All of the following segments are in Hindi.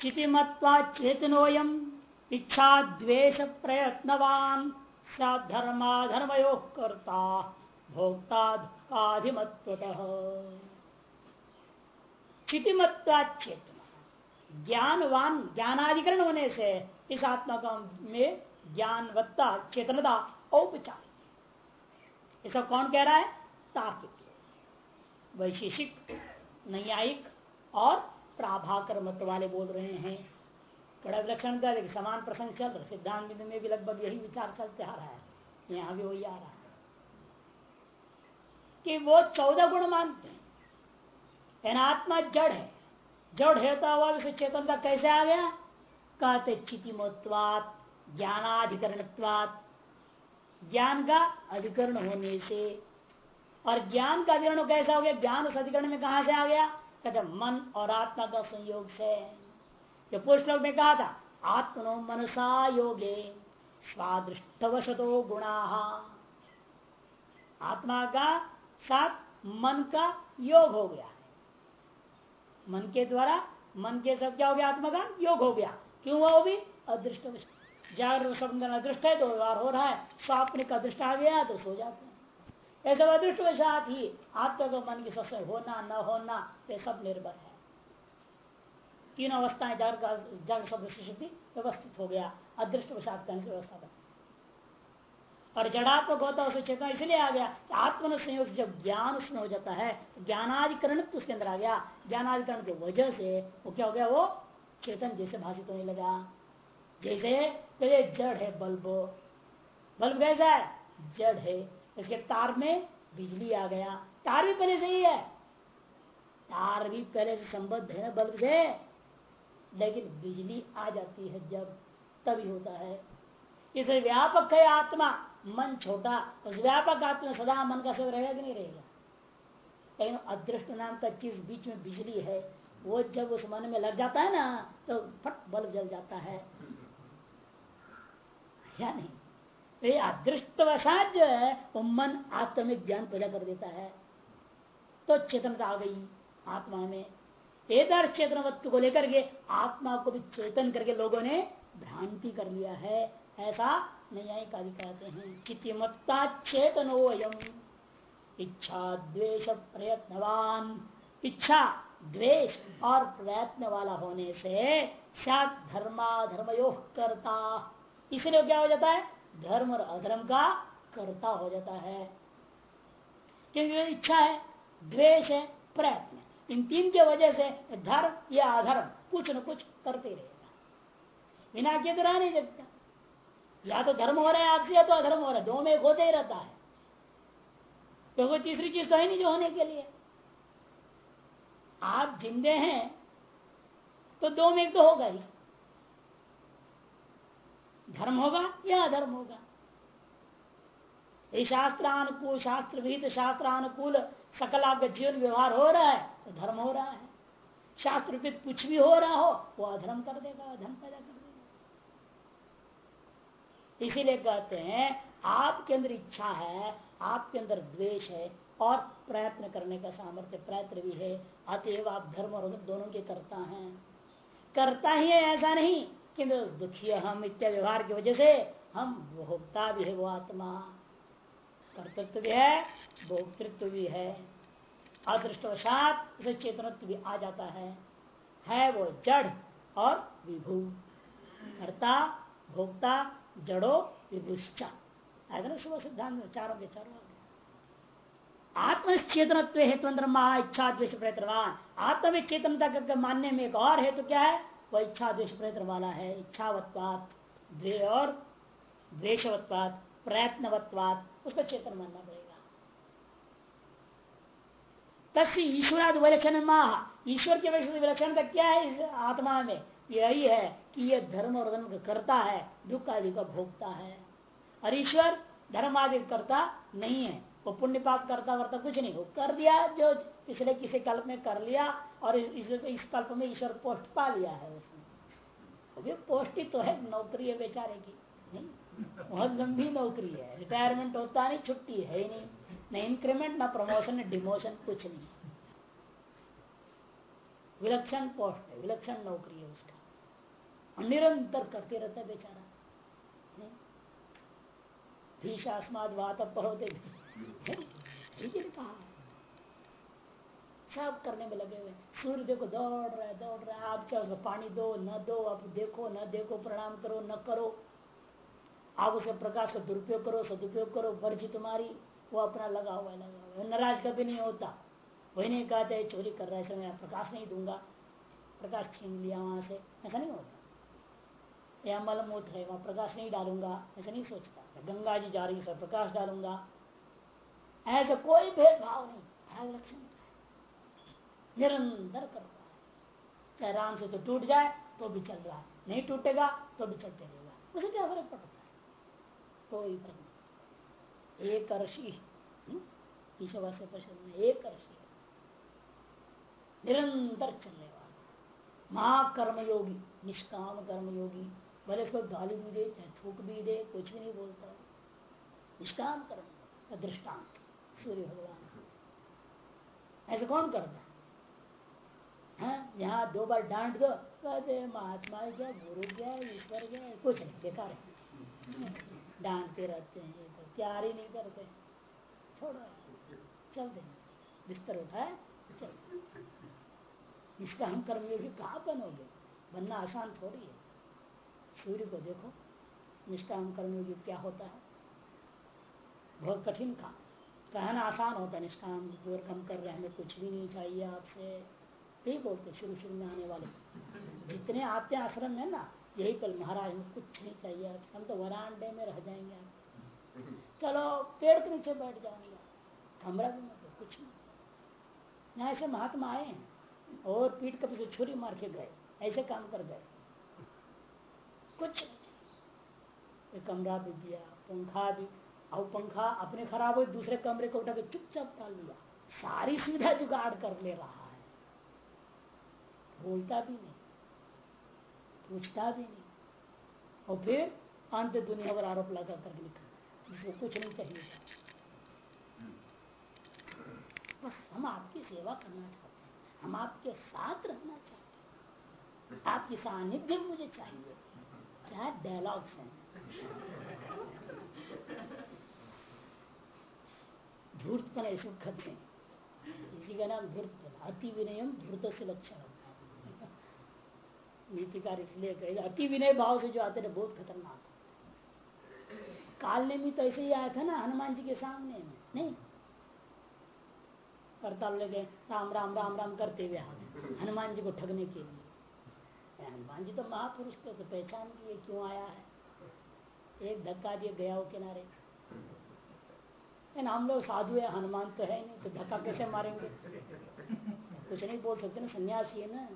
चितिमत्वा चेतनोयम इच्छा द्वेष प्रयत्नवान धर्माधर्मयो करता भोक्ता दुखाधिमत्वतः चितिमत्वा चेतना ज्ञानवान ज्ञानाधिकरण होने से इस आत्मा का में ज्ञानवत्ता, चेतनता औपचारिक इसका कौन कह रहा है? तार्किक। वैशेषिक, न्यायिक और प्राभाकर मत वाले बोल रहे हैं। कड़ा विलक्षण का देखिए समान प्रसंग चल रहा सिद्धांत में भी लगभग यही विचार चलते आ रहा है। यहाँ भी वही आ रहा है। कि वो चौदह गुण मानते हैं। आत्मा जड़ है। जड़ हेता हुआ विषय चेतनता कैसे आ गया? कहते चितिमोत्वात ज्ञानाधिकरण ज्ञान का अधिकरण होने से। और ज्ञान का अधिकरण कैसा हो गया? ज्ञान उस अधिकरण में कहा से आ गया? कहते मन और आत्मा का संयोग से। जो लोग में कहा था, आत्मनो मनसा योगे, स्वादृष्टवशतो गुणा आत्मा का साथ मन का योग हो गया। मन के द्वारा मन के सब क्या हो गया? आत्मा का योग हो गया। क्यों हुआ वो भी? अदृष्ट स्वप्न अदृष्ट है तो व्यवहार हो रहा है स्वप्न का दृष्ट आ गया तो सो जाते हैं ऐसे अदृष्ट वशात ही आत्मा का मन की सबसे होना, न होना, ये सब निर्भर है। तीन अवस्थाएँ जागृत जागृत शब्द व्यवस्थित हो गया अदृष्ट वशात का व्यवस्था और जड़ात्मक होता है उसमें चेतना इसलिए आ गया कि आत्मन संयोग जब ज्ञान उसमें हो जाता है ज्ञानाधिकरण तो उसके अंदर आ गया। ज्ञानाधिकरण की वजह से वो क्या हो गया, वो चेतन जैसे भाषित होने लगा। जैसे जड़ है बल्ब। बल्ब कैसा है? जड़ है। इसके तार में बिजली आ गया। तार भी पहले से ही है। तार भी पहले से संबद्ध है बल्ब से लेकिन बिजली आ जाती है जब, तभी होता है। इसे व्यापक है आत्मा। मन छोटा, उस व्यापक आत्मा सदा मन का सब रहेगा कि नहीं रहेगा? लेकिन अदृष्ट नाम का चीज़ बीच में बिजली है, वो जब उस मन में लग जाता है ना तो फट बल्ब जल जाता है। या नहीं? तो ये अदृष्ट वसात जो है, वो मन आत्मिक ज्ञान पैदा कर देता है। तो चेतनता आ गई आत्मा में। चेतन चेतनवत्व को लेकर के आत्मा को भी चेतन करके लोगों ने भ्रांति कर लिया है। ऐसा न्यायिक आदि कहते हैं। चितिमत्ता चेतनोयम इच्छा, द्वेष, प्रयत्नवान। इच्छा, द्वेष और प्रयत्न वाला होने से धर्मा धर्मयो करता। इसलिए क्या हो जाता है? धर्म और अधर्म का कर्ता हो जाता है। क्योंकि इच्छा है, द्वेष है, प्रयत्न इन तीन के वजह से धर्म या अधर्म कुछ न कुछ करते रहेगा। बिना के तो रह नहीं सकता। या तो धर्म हो रहा है आपसे, या तो अधर्म हो रहा है। दो में एक होते ही रहता है। तो कोई तीसरी चीज़ तो है नहीं जो होने के लिए। आप जिंदे हैं तो दो में एक तो होगा ही। धर्म होगा या अधर्म होगा? शास्त्रानुकूल शास्त्र विहित शास्त्रानुकूल सकल आपका जीवन व्यवहार हो रहा है तो धर्म हो रहा है। शास्त्र कुछ भी हो रहा हो, वो अधर्म कर देगा धर्म पैदा कर देगा। इसीलिए कहते हैं, आपके अंदर इच्छा है, आपके अंदर द्वेष है, और प्रयत्न करने का सामर्थ्य प्रयत्न भी है, अतएव आप धर्म और दोनों के करता हैं। करता ही है, ऐसा नहीं। कि दुखी हम इत्या व्यवहार की वजह से हम भोक्ता भी है वो आत्मा। कर्तृत्व भी है, भोक्तृत्व भी है। अदृष्टवशात उसे चेतनत्व भी आ जाता है। है वो जड़ और विभू। कर्ता, भोक्ता, जड़ो, विभुश्चा। ऐसा ना शुभ सिद्धांत चारों के चारों आत्मचेतन हेतु इच्छा द्वेश प्रयत्नवान। आत्म में चेतनता मानने में एक और हेतु क्या है? वह इच्छा द्वेश प्रयत्न वाला है, इच्छावत्वात और द्वेशवत्वात प्रयत्नवत्वात, उसको चेतन मानना पड़ेगा। तस्य ईश्वराद विलक्षण माह, ईश्वर के विलक्षण का क्या है आत्मा में? यही है कि यह धर्म और धर्म करता है दुख आदि का भोगता है। और ईश्वर धर्म आदि करता नहीं है, वो पुण्य पाप करता वर्ता कुछ नहीं, वो कर दिया जो पिछले किसी कल्प में कर लिया और इस, इस कल्प में ईश्वर पोस्ट पा लिया है उसने। पोस्ट ही तो है नौकरी है बेचारे की नहीं? बहुत लंबी नौकरी है। रिटायरमेंट होता नहीं छुट्टी है ही नहीं। न इंक्रीमेंट न प्रमोशन न डिमोशन कुछ नहीं। विलक्षण पोस्ट है विलक्षण नौकरी है उसका। और निरंतर करते रहता है बेचारा भीषास्माद वात पढ़ोते कहा सब करने में लगे हुए। सूर्य देखो, दौड़ रहा है, दौड़ रहा है। आप क्या पानी दो, न दो, आप देखो, न देखो, प्रणाम करो, न करो। आप उसे प्रकाश का दुरुपयोग करो, सदुपयोग करो वर्जी तुम्हारी वो अपना लगा हुआ है, लगा हुआ है। नाराज़ कभी नहीं होता। वही नहीं कहते चोरी कर रहा है मैं प्रकाश नहीं दूँगा। प्रकाश छीन लिया वहाँ से। ऐसा नहीं होता। या मलमूत्र है, वहाँ प्रकाश नहीं डालूँगा। ऐसा नहीं सोचता। गंगा जी जा रही प्रकाश डालूँगा। ऐसा कोई भेदभाव नहीं। लक्षण निरंतर करता है। चाहे राम से तो टूट जाए तो भी चल रहा है। नहीं टूटेगा तो भी चलते रहेगा। उसे क्या फ़र्क पड़ता है? कोई फ़र्क नहीं। एक ऋषि हम्म? प्रश्न एक ऋषि निरंतर चलने वाला महाकर्मयोगी, निष्काम कर्मयोगी, भले इसको गाली भी दे, चाहे थूक भी दे, कुछ भी नहीं बोलता। निष्काम कर्म दृष्टांत, सूर्य भगवान ऐसे कौन करता है? यहाँ दो बार डांट दो। कहते महात्मा क्या गुरु क्या ईश्वर क्या कुछ नहीं, बेकार है। डांटते रहते हैं तो प्यार ही नहीं करते। छोड़ो, चल दे। बिस्तर उठाए, चल। इसका हम कर्मयोगी कहाँ बनोगे बनना आसान थोड़ी है। सूर्य को देखो, निष्काम कर्मयोगी क्या होता है। बहुत कठिन काम। कहना आसान होता है, निष्काम दूर कम कर रहे हैं, हमें कुछ भी नहीं चाहिए आपसे। यही बोलते शुरू शुरू में आने वाले। जितने आते हैं आश्रम में ना, यही कल महाराज में कुछ नहीं चाहिए। हम तो वरांडे में रह जाएँगे चलो, पेड़ के नीचे बैठ जाएँगे कमरा भी मतलब कुछ नहीं ऐसे महात्मा आए हैं और पीठ कभी से छुरी मार के गए, ऐसे काम कर गए। कुछ कमरा भी दिया, पंखा भी। और पंखा अपने खराब हो दूसरे कमरे को उठा के चुपचाप डाल लिया सारी सुविधा जुगाड़ कर ले रहा बोलता भी नहीं, पूछता भी नहीं। और फिर अंत दुनिया पर आरोप लगा कर निकल जिसको कुछ नहीं चाहिए बस हम आपकी सेवा करना चाहते हैं, हम आपके साथ रहना चाहते हैं। आपकी सानिध्य मुझे चाहिए। क्या डायलॉग्स हैं? धूर्तपन ऐसे कहते हैं। इसी का नाम धूर्तपन अति विनयम धूर्त से लक्षण नीतिकार इसलिए कहे अति विनय भाव से जो आते थे बहुत खतरनाक काल ने भी तो ऐसे ही आया था ना, हनुमान जी के सामने नहीं? करता लगे राम राम राम राम करते हुए हनुमान जी को ठगने के लिए। हनुमान जी तो महापुरुष थे तो पहचान किए क्यों आया है? एक धक्का दिए गया हो किनारे। हम लोग साधु है, हनुमान तो है नहीं तो धक्का कैसे मारेंगे? कुछ नहीं बोल सकते ना, सन्यासी है ना।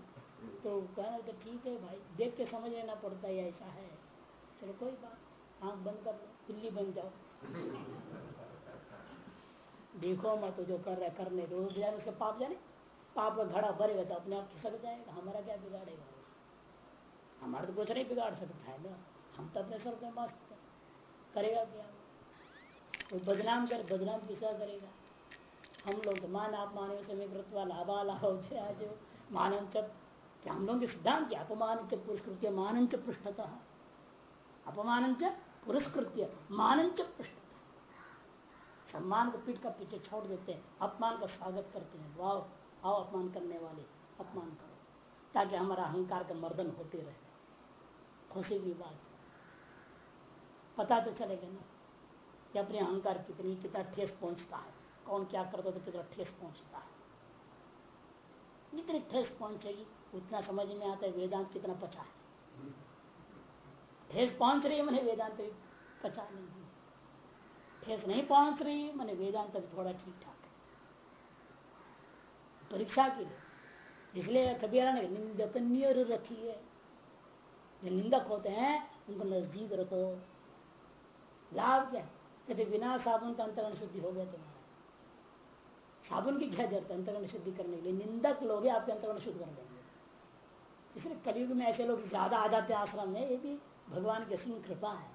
तो कहना तो ठीक है भाई, देख के समझ लेना पड़ता है, ऐसा है। चलो कोई बात, आँख बंद कर लो बिल्ली बन जाओ। देखो मैं तो जो कर रहा है, करने दो। जाने उसका पाप जाने, पाप का घड़ा भरेगा तो अपने आप खिसक जाएगा। हमारा क्या बिगाड़ेगा हमारा तो कुछ नहीं बिगाड़ सकता है ना। हम तो अपने सर पे मस्त करेगा क्या? कोई बदनाम कर, बदनाम किसा करेगा? हम लोग तो मान आप माने समय कृत्वा लाभा लाभ मानव कि हम लोगों के सिद्धांत अपमान च पुरस्कृत्य मान च पृष्ठता। अपमान च पुरस्कृत्य मान च पृष्ठता। सम्मान को पीठ का पीछे छोड़ देते हैं, अपमान का स्वागत करते हैं। वाह, आओ अपमान करने वाले, अपमान करो, ताकि हमारा अहंकार का मर्दन होते रहे। खुशी की बात। पता तो चलेगा ना कि अपने अहंकार कितनी कितना ठेस पहुँचता है। कौन क्या करता तो कितना ठेस पहुँचता है। जितनी ठेस पहुंचेगी उतना समझ में आता है वेदांत कितना पचा है। ठेस पहुँच रही है मैंने वेदांत भी, पचा नहीं है। ठेस नहीं पहुँच रही, मैंने वेदांत भी थोड़ा ठीक ठाक है। परीक्षा के लिए। इसलिए कबीरा ने निंदक नियर रखी है। जो निंदक होते हैं, उनको नज़दीक रखो। लाभ क्या? है कहते बिना साबुन का अंतरण शुद्धि हो गया तुम्हारा। साबुन की क्या ज़रूरत है अंतरण शुद्धि करने के लिए? निंदक लोग आपके अंतरण शुद्ध कर देंगे। इसलिए कलयुग में ऐसे लोग ज़्यादा आ जाते आश्रम में, ये भी भगवान की असीम कृपा है।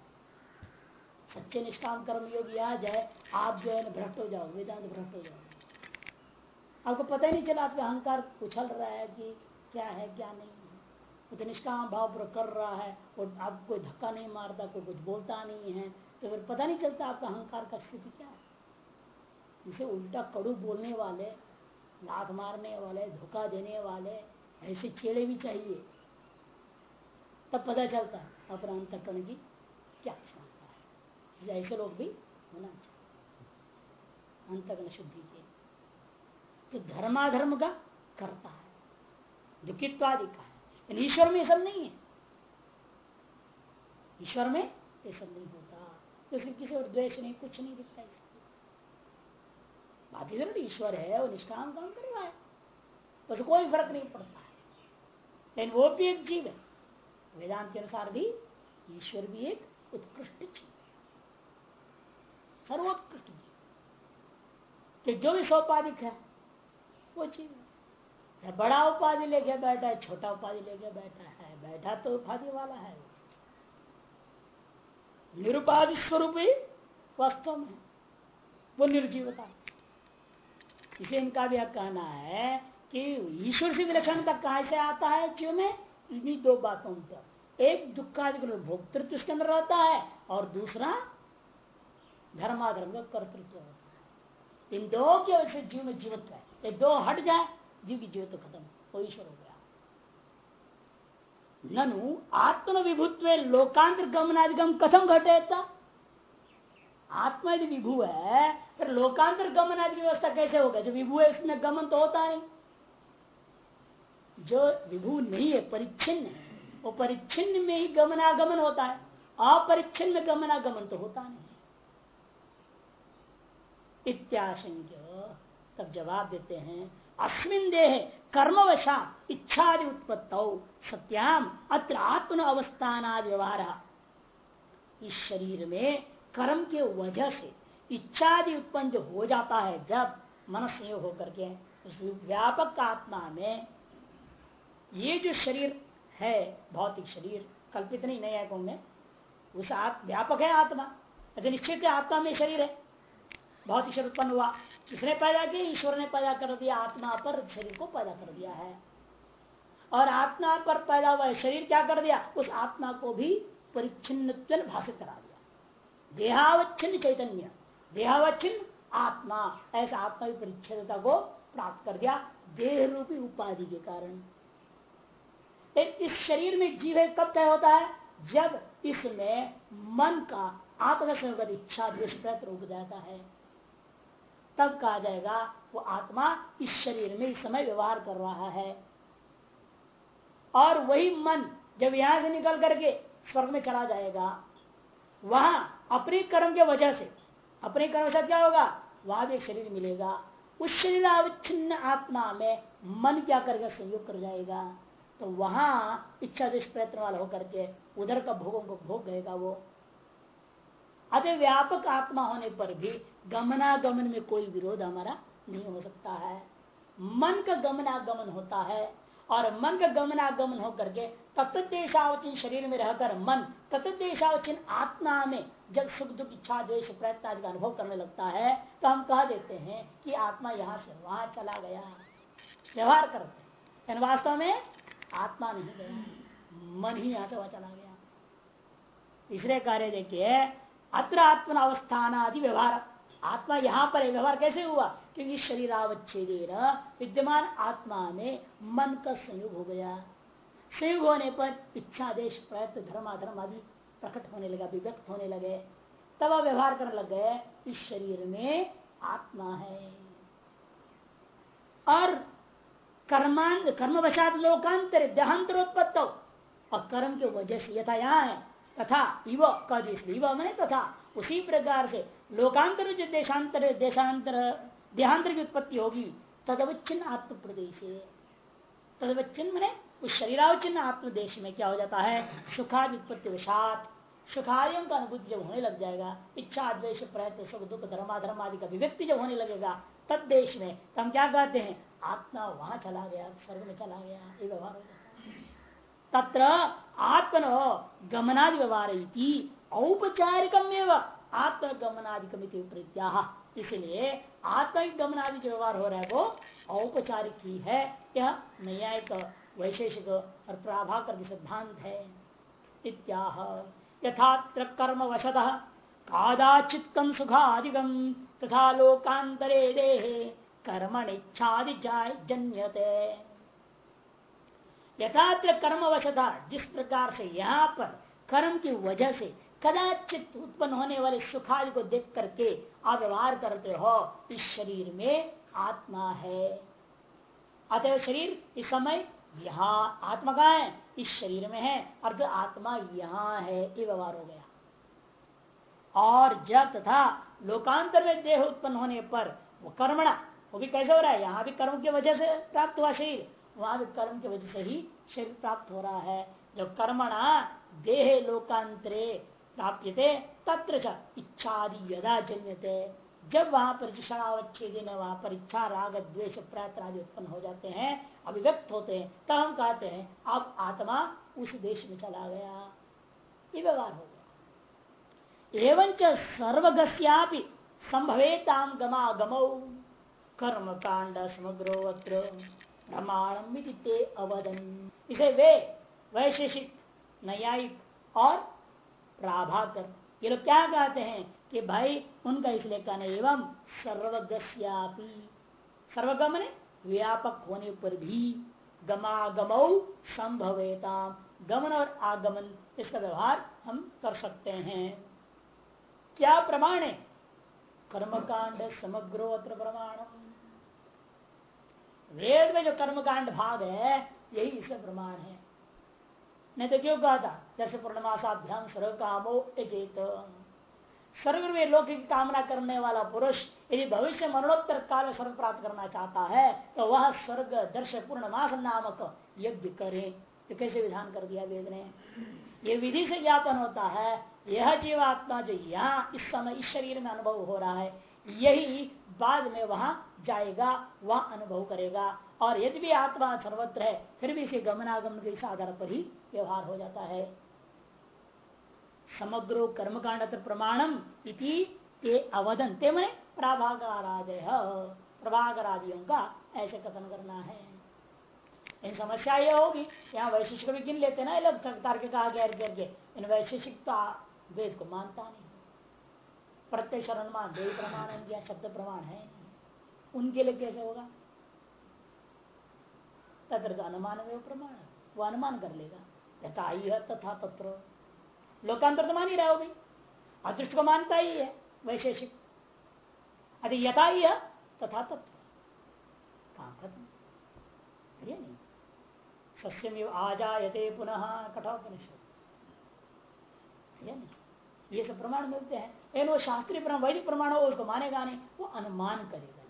सच्चे निष्काम कर्म योगी आ जाए आप जो है ना भ्रष्ट हो जाओ, वेदांत भ्रष्ट हो जाओ। आपको पता ही नहीं चला आपका अहंकार उछल रहा है कि क्या है, क्या नहीं है। तो निष्काम भाव पर कर रहा है और आप कोई धक्का नहीं मारता, कोई कुछ बोलता नहीं है। तो फिर पता नहीं चलता आपका अहंकार का स्थिति क्या है। इसे उल्टा कड़ू बोलने वाले, लात मारने वाले, धोखा देने वाले ऐसे चेड़े भी चाहिए। तब पता चलता है अपना अंतकरण की क्या क्षमता है। ऐसे लोग भी होना चाहिए, अंतकरण शुद्धि के तो धर्माधर्म का करता है, दुखित्वादि का है। ईश्वर में सब नहीं है। ईश्वर में ये सब नहीं होता। तो किसी और द्वेष नहीं, कुछ नहीं दिखता बाकी ज़रूर ईश्वर है, वो निष्काम काम कर रहा है। बस कोई फ़र्क नहीं पड़ता। लेकिन वो भी एक जीव है। वेदांत के अनुसार भी ईश्वर भी एक उत्कृष्ट जीव है। सर्वोत्कृष्ट जीव। कि जो भी सौपाधिक है, वो जीव है। बड़ा उपाधि लेके बैठा है, छोटा उपाधि लेके बैठा है, बैठा तो उपाधि वाला है। निरुपाधि स्वरूप ही वास्तव में वो निर्जीवता। इसे इनका भी कहना है कि ईश्वर से विलक्षणता कहा से आता है? जीव में? इन्हीं दो बातों पर। एक दुखादि भोक्तृत्व उसके अंदर रहता है, और दूसरा, धर्माधर्म का कर्तृत्व होता है। इन दो की वजह से जीव में जीवत्व है। ये दो हट जाए, जीव की जीवित खत्म, वो ईश्वर हो गया। ननु आत्म विभुत्व लोकांतर गमनादिगम कथम घटेता। आत्मा यदि विभु है, फिर लोकांतर गमन आदि व्यवस्था कैसे होगा? जो विभू है इसमें गमन तो होता है जो विभू नहीं है, परिच्छिन्न है। वो परिच्छिन्न में ही गमनागमन होता है। अपरिच्छिन्न में गमनागमन तो होता नहीं इत्याशंक्य। तब जवाब देते हैं, अस्मिन देह कर्मवशा इच्छादि उत्पत्त सत्याम अत्र आत्मन अवस्थान व्यवहार। इस शरीर में कर्म के वजह से इच्छादि उत्पन्न जो हो जाता है, जब मन होकर के उस व्यापक आत्मा में ये जो शरीर है, भौतिक शरीर, कल्पित नहीं, नया है में उस व्यापक है आत्मा। अगर निश्चित आत्मा में शरीर है। भौतिक शरीर उत्पन्न हुआ। किसने पैदा किया? ईश्वर ने पैदा कर दिया। आत्मा पर शरीर को पैदा कर दिया है। और आत्मा पर पैदा हुआ शरीर क्या कर दिया? उस आत्मा को भी परिच्छिन्न भाषित करा दिया। देहावच्छिन्न चैतन्य। देहावच्छिन्न आत्मा। ऐसा आत्मा की परिच्छेदता को प्राप्त कर दिया। देह रूपी उपाधि के कारण। इस शरीर में जीव है, कब तय होता है? जब इसमें मन का आत्मसंगत इच्छा द्वेष प्रयत्न रुक जाता है। तब कहा जाएगा, वो आत्मा इस शरीर में इस समय व्यवहार कर रहा है। और वही मन जब यहाँ से निकल करके स्वर्ग में चला जाएगा, वहाँ अपने कर्म के वजह से, अपने कर्म से क्या होगा? वहाँ भी शरीर मिलेगा। उस शरीर अविच्छिन्न आत्मा में मन क्या करेगा संयोग कर जाएगा। तो वहाँ इच्छा देश प्रयत्न वाला होकर के उधर का भोगों को भोग गएगा वो। अतः व्यापक आत्मा होने पर भी गमनागमन में कोई विरोध हमारा नहीं हो सकता है। मन का गमनागमन होता है और मन का गमनागमन होकर के तत्देशावचिन शरीर में रहकर मन तत्देशावचिन आत्मा में जब सुख दुख, इच्छा द्वेश प्रयत्न आदि का अनुभव करने लगता है तो हम कह देते हैं कि आत्मा यहाँ से वहाँ चला गया। व्यवहार करते हैं। वास्तव में आत्मा नहीं गया। मन ही यहाँ से वहाँ चला गया। तीसरे कार्य देखिए, अत्र आत्मा अवस्थान आदि व्यवहार। आत्मा यहाँ पर व्यवहार कैसे हुआ? क्योंकि शरीरावच्छेद विद्यमान आत्मा में मन का संयोग हो गया। संयोग होने पर इच्छा देश प्रयत्न, धर्माधर्म आदि प्रकट होने लगा, विव्यक्त होने लगे। तब व्यवहार करने लग गए, इस शरीर में आत्मा है। और कर्मान, कर्मवशात लोकांतर, देहांतरोत्पत्त। और कर्म के वजह से यथा यहाँ है, तथा इव कद मैंने तथा। उसी प्रकार से लोकांतर जो देशांतर देशांतर, देहांतर की उत्पत्ति होगी, तदवच्छिन्न आत्म प्रदेश तदवच्छिन्न मैंने उस शरीरावचिन्न आत्मदेश में क्या हो जाता है? सुखाद उत्पत्ति विषात सुखादियों का अनुभूति जब होने लग जाएगा, इच्छा द्वेश प्रयत्न, सुख, दुख, धर्माधर्म आदि का अभिव्यक्ति जब होने लगेगा तब देश में तो हम क्या कहते हैं? आत्मा वहाँ चला गया, स्वर्ग में चला गया, ये व्यवहार हो तत्र आत्मनो गमनादि व्यवहार औपचारिकम आत्मगमनादिकम प्रत्याह इसलिए आत्मिक गमनादि जो व्यवहार हो रहा है वो औपचारिक ही है। यह न्यायिक, वैशेषिक और प्राभाकर सिद्धांत है। इत्याह। यथात्र कर्म वशत कादाचित कम सुखाधिकम तथा लोकांतरे देहे कर्मण इच्छादि जन्यते यथात्र कर्म वशता, जिस प्रकार से यहाँ पर कर्म की वजह से कदाचित उत्पन्न होने वाले सुखादि को देख करके आप व्यवहार करते हो, इस शरीर में आत्मा है। अतः शरीर इस समय यहाँ आत्मा का है? इस शरीर में है। अर्थ आत्मा यहाँ है, ये व्यवहार हो गया। और जब तथा लोकांतर में देह उत्पन्न होने पर वो कर्मणा वो भी कैसे हो रहा है? यहाँ भी कर्म की वजह से प्राप्त हुआ शरीर। वहाँ भी कर्म की वजह से ही शरीर प्राप्त हो रहा है। जब कर्मणा देह लोकांतरे प्राप्त तत्र इच्छादि यदा जन्यते जब वहाँ पर वहाँ पर इच्छा, राग, द्वेष प्रयत्न आदि उत्पन्न हो जाते हैं, अभिव्यक्त होते हैं, तब हम कहते हैं, अब आत्मा उस देश में चला गया। ये व्यवहार हो गया। एवं सर्वगस्यापि संभवेताम गमागमौ। कर्म कांड समग्रोत्र प्रमाणम अवदन। इसे वे वैशेषिक, न्यायिक और प्राभाकर। ये लोग क्या कहते हैं कि भाई उनका इसलिए कहना एवं सर्वगस्यापी। सर्वगम ने व्यापक होने पर भी गमागम संभवेता गमन और आगमन, इसका व्यवहार हम कर सकते हैं। क्या प्रमाण है? कर्मकांड समग्रोत्र प्रमाणम। वेद में जो कर्मकांड भाग है, यही इसका प्रमाण है। नहीं तो क्यों कहा था? जैसे पूर्णमासाभ्याम सर्व कामो एक सर्व में लोक कामना करने वाला पुरुष यदि भविष्य मरणोत्तर काल स्वर्ग प्राप्त करना चाहता है तो वह स्वर्ग दर्श पूर्णमास नामक यज्ञ करे। तो कैसे विधान कर दिया वेद ने? ये विधि से ज्ञापन होता है, यह जीवात्मा जो यहाँ इस समय इस शरीर में अनुभव हो रहा है यही बाद में वहाँ जाएगा, वह अनुभव करेगा। और यदि भी आत्मा सर्वत्र है, फिर भी इसे गमनागमन के इस आधार पर ही व्यवहार हो जाता है। समग्र कर्मकांड प्रमाणम इति ते अवदन ते मैंने प्रभागारादय प्रभागरादियों का ऐसे कथन करना है। इन समस्या ये होगी, यहाँ वैशिष्ट भी गिन लेते ना लोग तार्किक आगे इन वैशिष्टिक वेद को मानता नहीं। प्रत्यक्ष अनुमान दो प्रमाण दिया शब्द प्रमाण है, उनके लिए कैसे होगा? तत्र तो अनुमान में प्रमाण वो अनुमान कर लेगा। यथा है तथा तत्र। लोकांतर तो मान ही रहे हो भाई अदृष्ट को मानता ही है वैशेषिक अरे यथा ही है, तथा तत्व कहा खत्म। नहीं। सस्यम आजायते पुनः कठोपनिषद। ये सब प्रमाण मिलते हैं। लेकिन वो शास्त्रीय प्रमाण, वैदिक प्रमाण हो, उसको मानेगा नहीं, वो अनुमान करेगा।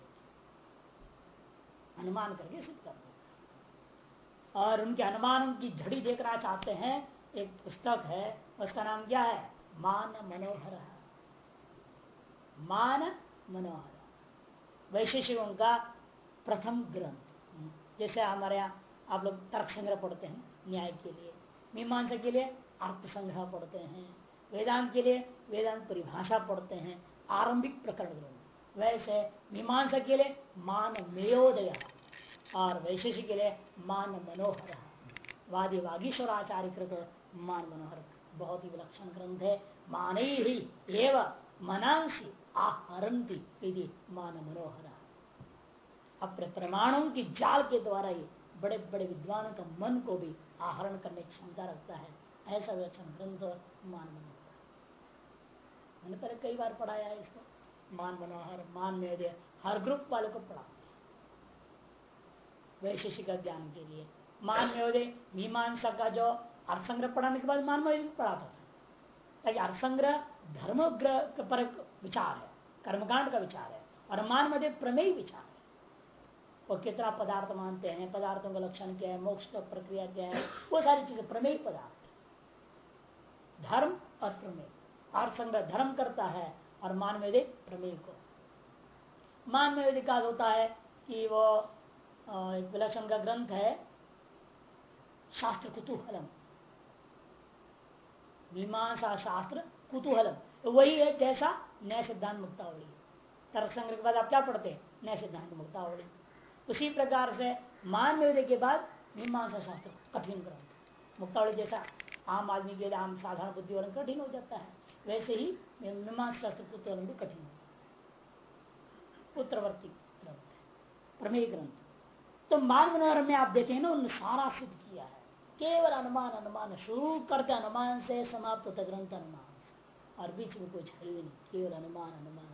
अनुमान करके सिद्ध कर और उनके अनुमान की झड़ी देखना चाहते हैं, एक पुस्तक है, उसका नाम क्या है? मान मनोहर। मान मनोहर। वैशिष्यों का प्रथम ग्रंथ। जैसे हमारे यहाँ आप लोग तर्क संग्रह पढ़ते हैं, न्याय के लिए। मीमांसा के लिए अर्थ संग्रह पढ़ते हैं। वेदांत के लिए वेदांत परिभाषा पढ़ते हैं आरंभिक प्रकरण ग्रंथ वैसे मीमांसा के लिए मान मेयोदय और वैशेषिक के लिए मान मनोहर वादी वागीश्वर आचार्य कृत मान मनोहर बहुत ही विलक्षण ग्रंथ है। मान ही एवं मनांसी आहरती यदि मान मनोहर अपने प्रमाणों की जाल के द्वारा ही बड़े बड़े विद्वानों का मन को भी आहरण करने की क्षमता रखता है। ऐसा विलक्षण ग्रंथ मान मनोहर मैंने पहले कई बार पढ़ाया है इसको। मान मनोहर मान में हर ग्रुप वाले को पढ़ा। वैशेषिक ज्ञान के लिए। मान में मीमांसा का जो अर्थ संग्रह पढ़ाने के बाद मान में पढ़ाता था ताकि अर्थ संग्रह धर्म पर विचार है, कर्मकांड का विचार है, और मान में प्रमेय विचार है। वो कितना पदार्थ मानते हैं, पदार्थों का लक्षण क्या है, मोक्ष का प्रक्रिया क्या है, वो सारी चीज़ें प्रमेय पदार्थ धर्म और प्रमेय। अर्थ संग्रह धर्म करता है और मान में प्रमेय को। मानवेदिक विकास होता है कि वो एक विलक्षण का ग्रंथ है, शास्त्र कुतूहलम। मीमांसा शास्त्र कुतूहलम। वही है जैसा नया सिद्धांत मुक्तावली। तर्क संग्रह के बाद आप क्या पढ़ते हैं? नया सिद्धांत मुक्तावली। उसी प्रकार से मान में के बाद मीमांसा शास्त्र कठिन ग्रंथ। मुक्तावली जैसा आम आदमी के लिए आम साधारण बुद्धि वाले कठिन हो जाता है। वैसे ही मीमांसा शास्त्र पुत्र भी कठिन उत्तरवर्ती ग्रंथ प्रमेय ग्रंथ। तो मान मनोहर में आप देखें ना उन्होंने सारा सिद्ध किया है। केवल अनुमान अनुमान, शुरू करके अनुमान से समाप्त होता ग्रंथ अनुमान और बीच में कुछ है नहीं, केवल अनुमान अनुमान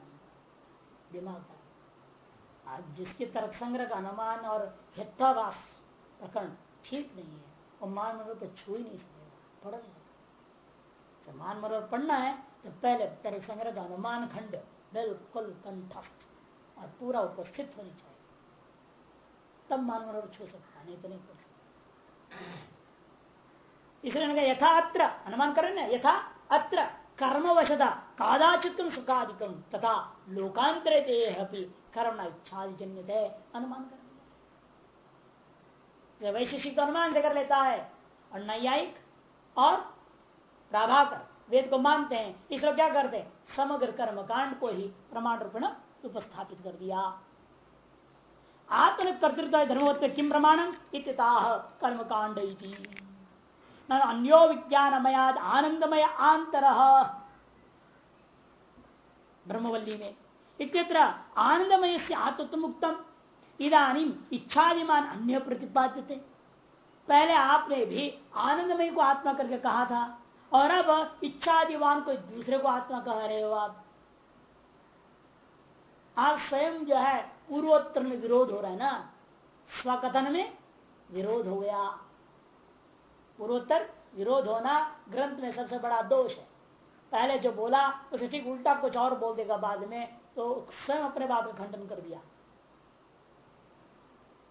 दिमाग का आज जिसके तर्क संग्रह का अनुमान और हितावास प्रकरण ठीक नहीं है और मान मनोहर तो छू ही नहीं सकेगा पढ़ नहीं तो मान मनोहर पढ़ना है तो पहले तर्क संग्रह अनुमान खंड बिल्कुल कंठस्थ और पूरा उपस्थित होनी चाहिए। तब मान मनोहर छू सकता नहीं तो नहीं पढ़ सकता। इसलिए यथा अत्र, अनुमान करें ना, यथा अत्र कर्मवशता कादाचितम सुखाधिकम तथा लोकांतरे कर्म इच्छाजन्य अनुमान कर वैशिष्टिक अनुमान से कर लेता है, और नैयायिक, और प्राभाकर वेद को मानते हैं, इसलिए क्या करते हैं? समग्र कर्म कांड को ही प्रमाण रूपेण उपस्थापित कर दिया। आत्म कर्तृत्व धर्मोत्तर किम इत्याह कर्म कांड अन्यो विज्ञानमयाद आनंदमय आंतर ब्रह्मवल्ली में। इत्यत्र आनंदमय से आत्म मुक्तम इधानी इच्छादिमान अन्य प्रतिपाद्य पहले आपने भी आनंदमय को आत्मा करके कहा था। और अब इच्छादिवान को दूसरे को आत्मा कह रहे हो आप। आप स्वयं जो है पूर्वोत्तर में विरोध हो रहा है ना? स्वकथन में विरोध हो गया। पूर्वोत्तर विरोध होना ग्रंथ में सबसे बड़ा दोष है। पहले जो बोला, उसे ठीक उल्टा कुछ और बोल देगा बाद में तो स्वयं अपने बात का खंडन कर दिया।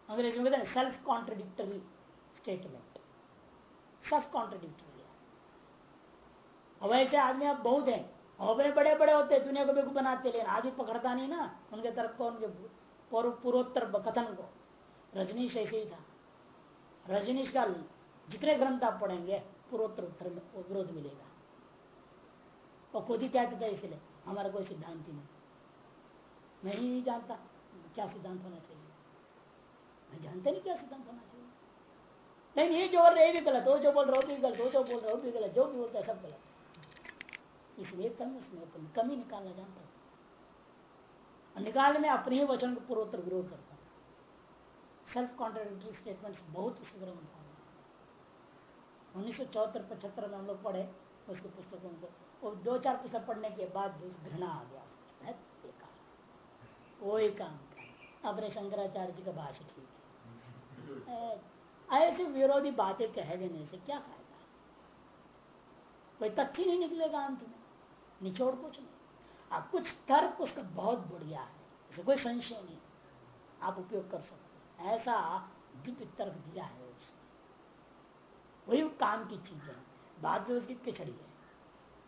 अंग्रेज़ी में कहते हैं self contradictory statement self contradictory अब ऐसे आदमी अब बहुत है। अपने बड़े बड़े होते हैं, दुनिया को भी बनाते लेकिन आदमी पकड़ता नहीं ना, उनके तरफ़ को, उनके पूर्वोत्तर कथन को। रजनीश ऐसे ही था। रजनीश का जितने ग्रंथ आप पढ़ेंगे, पूर्वोत्तर, उत्तर विरोध मिलेगा। और खुद ही कहते थे इसलिए, हमारा कोई सिद्धांत ही नहीं। मैं ही नहीं जानता क्या सिद्धांत होना चाहिए। मैं जानते नहीं क्या सिद्धांत होना चाहिए। लेकिन ये जो बोल रहे भी गलत हो। जो बोल रहे हो भी गलत हो। जो बोल रहे हो भी गलत जो भी बोलता है, सब गलत इसलिए कम उसमें कमी निकालना जानता हूँ। और निकालने में अपने ही वचन को पूर्वोत्तर विरोध करता हूँ। सेल्फ कॉन्ट्रोडिक्टरी स्टेटमेंट बहुत ग्रंथ उन्नीस सौ चौहत्तर पचहत्तर में हम लोग पढ़े उसके पुस्तकों को वो दो चार पुस्तक पढ़ने के बाद भी घृणा आ गया। कोई काम अपने शंकराचार्य जी का भाषा ठीक है। ऐसे विरोधी बातें कह देने से क्या फ़ायदा? कोई तथ्य नहीं निकलेगा अंत में। निचोड़ कुछ नहीं। आप कुछ तर्क उसका बहुत बढ़िया है। इसे कोई संशय नहीं। आप उपयोग कर सकते ऐसा दिव्य तर्क दिया है वही काम की चीज़ है। बाद में उसकी खिचड़ी है।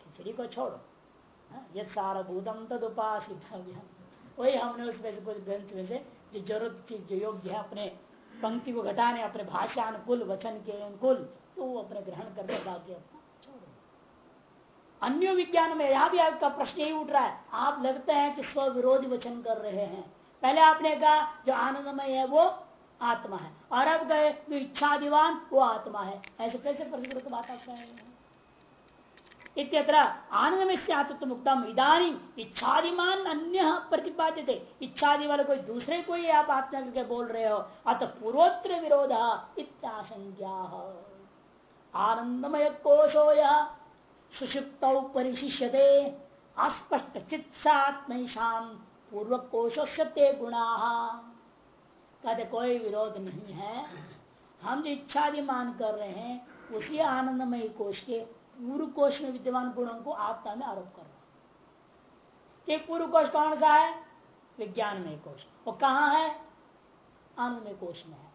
खिचड़ी को छोड़ो। हाँ, यद सारा भूतम तद उपासित वही हमने उसमें से कुछ ग्रंथ में से जो ज़रूरत चीज़ जो योग्य है अपने पंक्ति को घटाने अपने भाषा अनुकूल वचन के अनुकूल तो वो अपने ग्रहण करने बाकी अपना अन्य विज्ञान में यहाँ भी आपका प्रश्न यही उठ रहा है। आप लगते हैं कि स्व विरोधी वचन कर रहे हैं। पहले आपने कहा, जो आनंदमय है वो आत्मा है। और अब गए जो इच्छा दीवान वो आत्मा है। ऐसे कैसे प्रतिकृत बात आप इत्यत्र आनंद में इधानी इच्छादिमान अन्य प्रतिपाद्य थे इच्छादि वाले कोई दूसरे को ही आप आत्मा करके बोल रहे हो। अतः पूर्वोत्तर विरोध इत्याशंज्ञा आनंदमय कोशो यह सुषिप्त परिशिष्यते अस्पष्ट चित्सात्म शाम पूर्व कोशो गुणा। कहते, कोई विरोध नहीं है। हम जो इच्छादि मान कर रहे हैं, उसी आनंदमय कोष के पूर्व कोष में विद्यमान गुणों को आत्मा में आरोप कर रहे हैं। पूर्व कोष कौन सा है? विज्ञानमय कोष वो कहा है? आनंदमय कोष में है।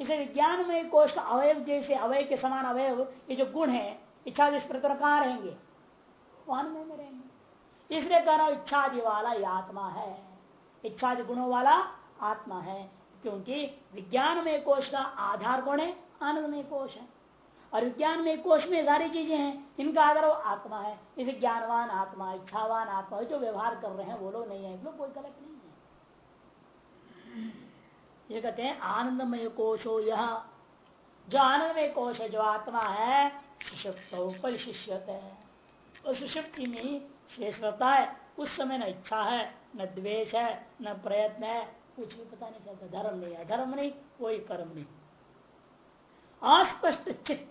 इसे विज्ञानमय कोष का अवयव जैसे अवय के समान अवयव, ये जो गुण है इच्छा इस प्रकार कहाँ रहेंगे? वो आनंद में रहेंगे। इसलिए कह रहा इच्छादि वाला ये आत्मा है। इच्छादि गुणों वाला आत्मा है, क्योंकि विज्ञान में कोष का आधार कौन है, आनंद में कोष है। और विज्ञान में कोष में सारी चीज़ें हैं, इनका आधार वो आत्मा है। इसे ज्ञानवान आत्मा, इच्छावान आत्मा, जो व्यवहार कर रहे हैं, वो लोग नहीं है। लोग कोई गलत नहीं है। ये कहते हैं, आनंदमय कोशो यह। जो आनंदमय कोश है, जो आत्मा है सुषुप्त परिशिष्यत है और सुषुप्ति में शेष रहता है। उस समय न इच्छा है, न द्वेष है, न प्रयत्न है, कुछ भी पता नहीं चलता। धर्म नहीं है, धर्म नहीं, कोई कर्म नहीं। अस्पष्ट चित्त,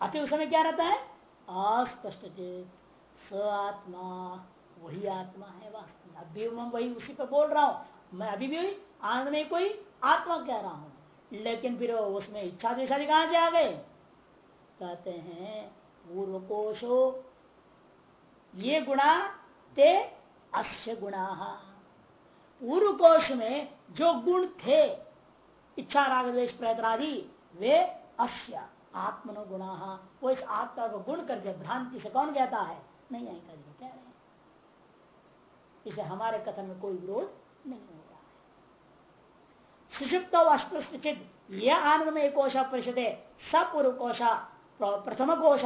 अति उस समय क्या रहता है? अस्पष्ट चित्त। स आत्मा, वही आत्मा है वास्तव अभी मैं वही उसी पर बोल रहा हूँ। मैं अभी भी आनंद में कोई आत्मा कह रहा हूँ। लेकिन फिर उसमें इच्छा देशादि कहाँ से आ गए कहते हैं पूर्व कोशो ये गुणा ते अश्य गुणा। पूर्व कोश में जो गुण थे इच्छा राग द्वेश प्रयत्रादि, वे अश्य आत्मनो गुणा। वो इस आत्मा को गुण करके भ्रांति से कौन कहता है? नहीं आएगा कह रहे हैं। इसे हमारे कथन में कोई विरोध नहीं हो रहा है। सुषुप्त चित यह आनंद में कोश परिषद है सपूर्व कोशा प्रथम कोश।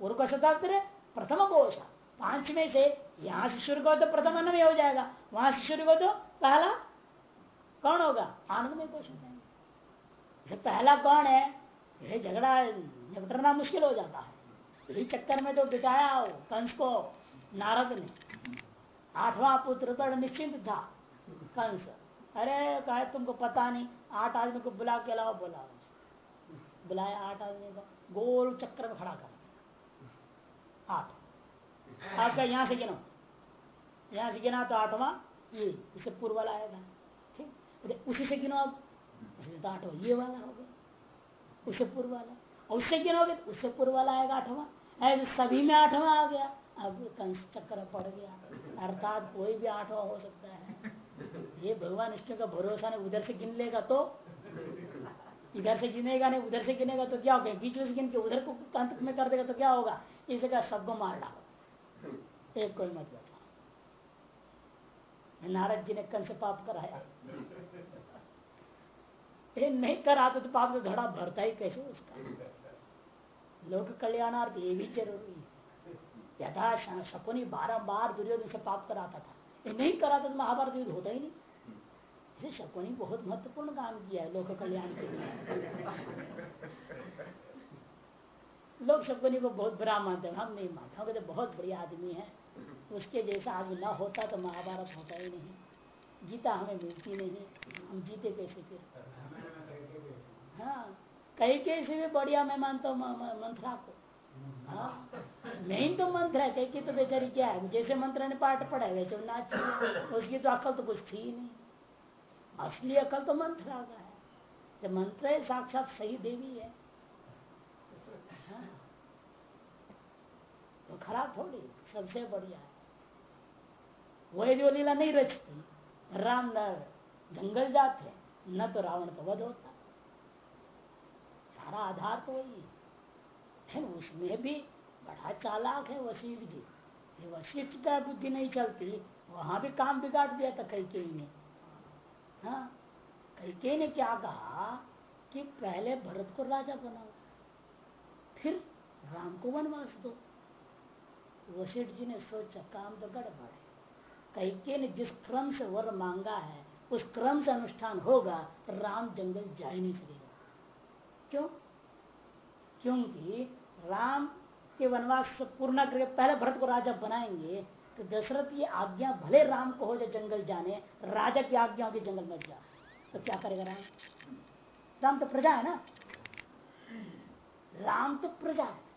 पूर्व कोश प्रथम कोश। पाँच में से यहाँ से शुरू को तो प्रथम अन्न में हो जाएगा। वहाँ से शुरू को तो पहला कौन होगा? आनंद में कोश हो पहला कौन है? यह झगड़ा निपटना मुश्किल हो जाता है। यही चक्कर में तो बिताया हो, कंस को नारद ने। आठवां पुत्र बड़ निश्चिंत था, कंस। अरे, कहे तुमको पता नहीं, आठ आदमी को बुला के अलावा बोला। बुलाया आठ आदमी को। गोल चक्कर में खड़ा कर। आठ आठ का यहाँ से गिनो। यहाँ से गिना तो आठवां ये इसे पूर्व वाला आएगा। ठीक? उसी से गिनो तो आठवां ये वाला होगा उससे पूर्व वाला। और उससे गिनोगे उससे पूर्व वाला आएगा आठवा। ऐसे सभी में आठवा आ गया। अब कंस चक्कर पड़ गया। अर्थात कोई भी आठवा हो सकता है। ये भगवान इष्ट का भरोसा नहीं। उधर से गिन लेगा तो इधर से गिनेगा नहीं उधर से गिनेगा तो क्या होगा बीच में से गिन के उधर को अंत में कर देगा तो क्या होगा? इसे का सबको मार डालो। एक कोई मत बचा नारद जी ने कल से पाप कराया। ये नहीं करा तो पाप का घड़ा भरता ही कैसे उसका? लोक कल्याणार्थ ये भी ज़रूरी है। यथा शकुनी बारम्बार दुर्योधन से पाप कराता था। ये नहीं कराता तो महाभारत युद्ध होता ही नहीं। इसे शकुनी बहुत महत्वपूर्ण काम किया है लोक कल्याण के लिए। लोग शकुनी को बहुत बुरा मानते हैं। हम नहीं मानते, हम कहते बहुत बढ़िया आदमी है। उसके जैसा आदमी ना होता तो महाभारत होता ही नहीं। जीता हमें मिलती नहीं। हम जीते कैसे फिर? हाँ कई कैसे भी बढ़िया, मैं मानता हूँ मंथरा को हाँ? तो मंत्र है कई की तो बेचारी क्या है? जैसे मंत्र ने पाठ पढ़ा है वैसे नाच उसकी तो अकल तो कुछ थी नहीं। असली अकल तो मंत्र आ गया है। जब मंत्र है, साक्षात सही देवी है। हाँ। तो खराब थोड़ी, सबसे बढ़िया है। वही जो लीला नहीं रचती, राम न जंगल जाते, न तो रावण का वध होता। सारा आधार तो वही है। उसमें भी बड़ा चालाक है वशिष्ठ जी। वशिष्ठ का बुद्धि नहीं चलती, वहाँ भी काम बिगाड़ दिया था कई कई ने। हाँ कई ने क्या कहा कि पहले भरत को राजा बनाओ, फिर राम को वनवास दो। वशिष्ठ जी ने सोचा, काम तो गड़बड़ है। कैके ने जिस क्रम से वर मांगा है, उस क्रम से अनुष्ठान होगा राम जंगल जा ही नहीं सकेगा। क्यों? क्योंकि राम के वनवास पूर्ण करके पहले भरत को राजा बनाएँगे तो दशरथ की आज्ञा भले राम को हो जाए जंगल जाने, राजा की आज्ञा होगी जंगल में जा। तो क्या करेगा राम? राम तो प्रजा है ना? राम तो प्रजा है।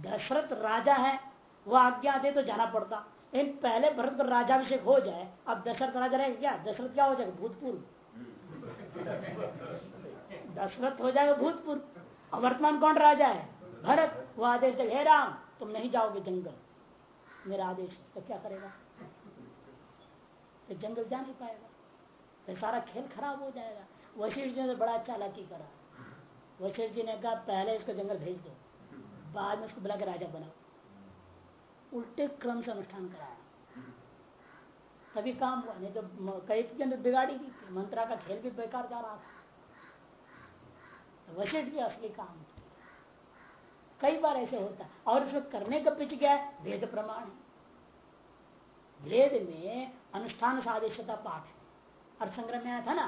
दशरथ राजा है, वो आज्ञा दे तो जाना पड़ता। लेकिन पहले भरत का राजाभिषेक हो जाए, अब दशरथ राजा रहेगा क्या? दशरथ क्या हो जाएगा? भूतपूर्व। दशरथ हो जाएगा भूतपूर्व। वर्तमान कौन राजा है? भरत। वो आदेश दे हे राम, तुम नहीं जाओगे जंगल। मेरा आदेश तो क्या करेगा? तो जंगल जा नहीं पाएगा। तो सारा खेल खराब हो जाएगा। वशिष्ठ जी ने तो बड़ा चालाकी करा। वशिष्ठ जी ने कहा, पहले इसको जंगल भेज दो। बाद में उसको बुला के राजा बनाओ। उल्टे क्रम से अनुष्ठान कराया। तभी काम हुआ। नहीं तो कई के अंदर बिगाड़ी थी। मंत्रा का खेल भी बेकार जा रहा था। तो वशिष्ठ जी असली काम कई बार ऐसे होता और इसमें करने का पीछे क्या है? वेद प्रमाण है। वेद में अनुष्ठान सादेशता पाठ है। अर्थ संग्रह में आया था ना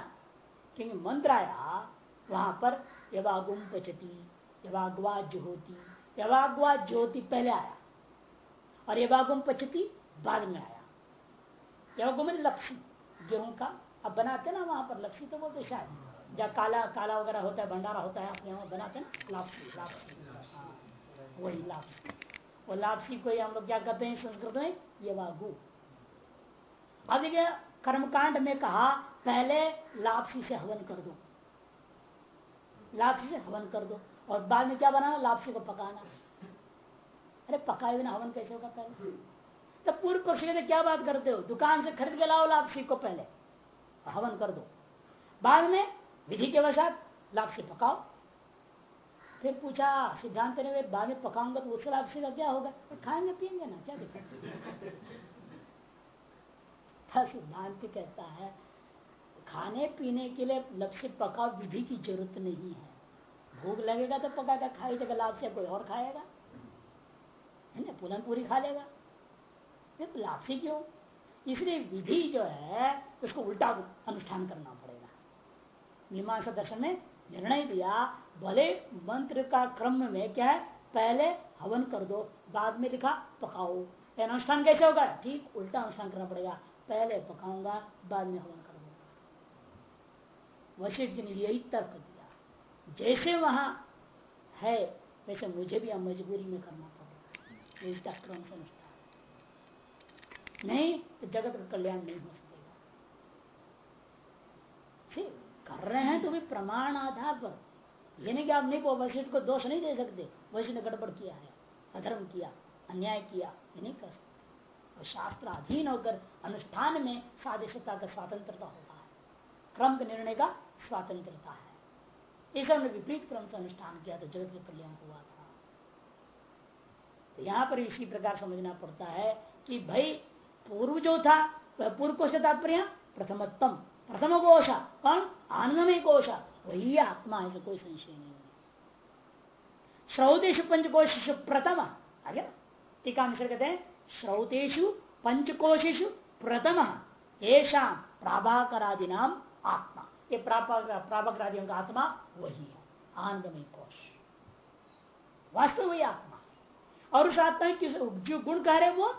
क्योंकि मंत्र आया वहाँ पर यवागुम पचती यवागवा ज्योति यवागवा ज्योति पहले आया। और यवागुम पचती बाद में आया। यवागुम लक्ष्मी गेहूँ का। अब बनाते ना वहाँ पर लक्ष्मी तो बोलते शायद। जब काला काला वगैरह होता है भंडारा होता है अपने वहाँ बनाते ना लापसी लापसी हाँ, वही लापसी वो लापसी को हम लोग क्या कहते हैं? संस्कृत में ये वागु देखिए कर्मकांड में कहा, पहले लापसी से हवन कर दो। लापसी से हवन कर दो। और बाद में क्या बनाना? लापसी को पकाना। अरे, पकाए बिना हवन कैसे होगा पहले? तो पूर्व पक्ष में क्या बात करते हो? दुकान से खरीद के लाओ लापसी को पहले। हवन कर दो। बाद में विधि के वसात लापसी पकाओ। फिर पूछा, सिद्धांत ने बाद में पकाऊँगा तो उस लापसी का क्या होगा? तो खाएँगे, पियेंगे ना, क्या दिक्कत सिद्धांत कहता है, खाने पीने के लिए लक्ष्य पकाओ विधि की ज़रूरत नहीं है। भूख लगेगा तो पकाएगा खाई जगह लाभ से कोई और खाएगा। है ना पुलन पूरी खा लेगा। ये तो लापसी क्यों? इसलिए विधि जो है, उसको उल्टा अनुष्ठान करना पड़ेगा। मीमांसा दर्शन में निर्णय दिया भले मंत्र का क्रम में क्या है? पहले हवन कर दो, बाद में लिखा पकाओ। अनुष्ठान कैसे होगा? ठीक उल्टा अनुष्ठान करना पड़ेगा। पहले पकाऊँगा, बाद में हवन कर दूँगा। वशिष्ठ ने यही तर्क दिया। जैसे वहाँ है, वैसे मुझे भी मजबूरी में करना पड़ेगा। क्रम से अनुष्ठान नहीं तो जगत का कल्याण नहीं हो सकेगा। कर रहे हैं तो भी प्रमाण आधार पर। ये नहीं कि आप नहीं को वशिष्ठ को दोष नहीं दे सकते। वशिष्ठ ने गड़बड़ किया है, अधर्म किया, अन्याय किया, ये नहीं कर सकते। शास्त्र अधीन होकर अनुष्ठान में साधिशता का स्वतंत्रता होता है। क्रम के निर्णय का स्वतंत्रता है। इसे हमने विपरीत क्रम से अनुष्ठान किया तो जगत के कल्याण हुआ था। तो यहाँ पर इसी प्रकार समझना पड़ता है कि भाई, पूर्व जो था, वह पूर्व कोश तात्पर्य, प्रथमोत्तम। प्रथम कोश कौन आनंदमय कोश। वही आत्मा है, कोई संशय नहीं श्रौतेश पंचकोश प्रथम, आगे टीका मिश्र कहते हैं श्रौतेशु पंचकोशेशु प्रथम ऐसा प्राभाकरादि नाम आत्मा। ये प्राभाकरादियों का आत्मा वही है, आनंदमय कोश। वास्तव वही आत्मा और उस आत्मा की जो गुण कह रहे वो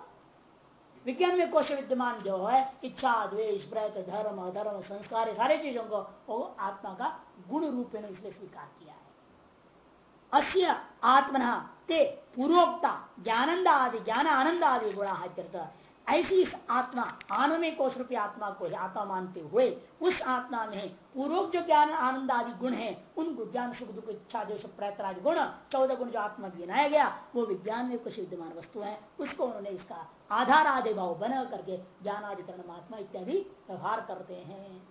विज्ञान में कोश विद्यमान जो है, इच्छा, द्वेष प्रयत धर्म, अधर्म, संस्कार सारे चीज़ों को वो आत्मा का गुण रूप में इसलिए स्वीकार किया है। अस्य आत्मना ते पूर्वोक्ता ज्ञानंद आदि ज्ञान आनंद आदि गुणा ऐसी इस आत्मा, आनंद कोश रूपी आत्मा को आत्मा मानते हुए, उस आत्मा में पूर्वोक्त जो ज्ञान, आनंद आदि गुण है, उन ज्ञान, सुख, दुख, इच्छा देश प्रयत्रादि गुण, चौदह गुण जो आत्मा गिनाया गया, वो विज्ञान में कुछ विद्यमान वस्तु है। उसको उन्होंने इसका आधार आदि भाव बना करके ज्ञान आदि परमात्मा इत्यादि व्यवहार करते हैं।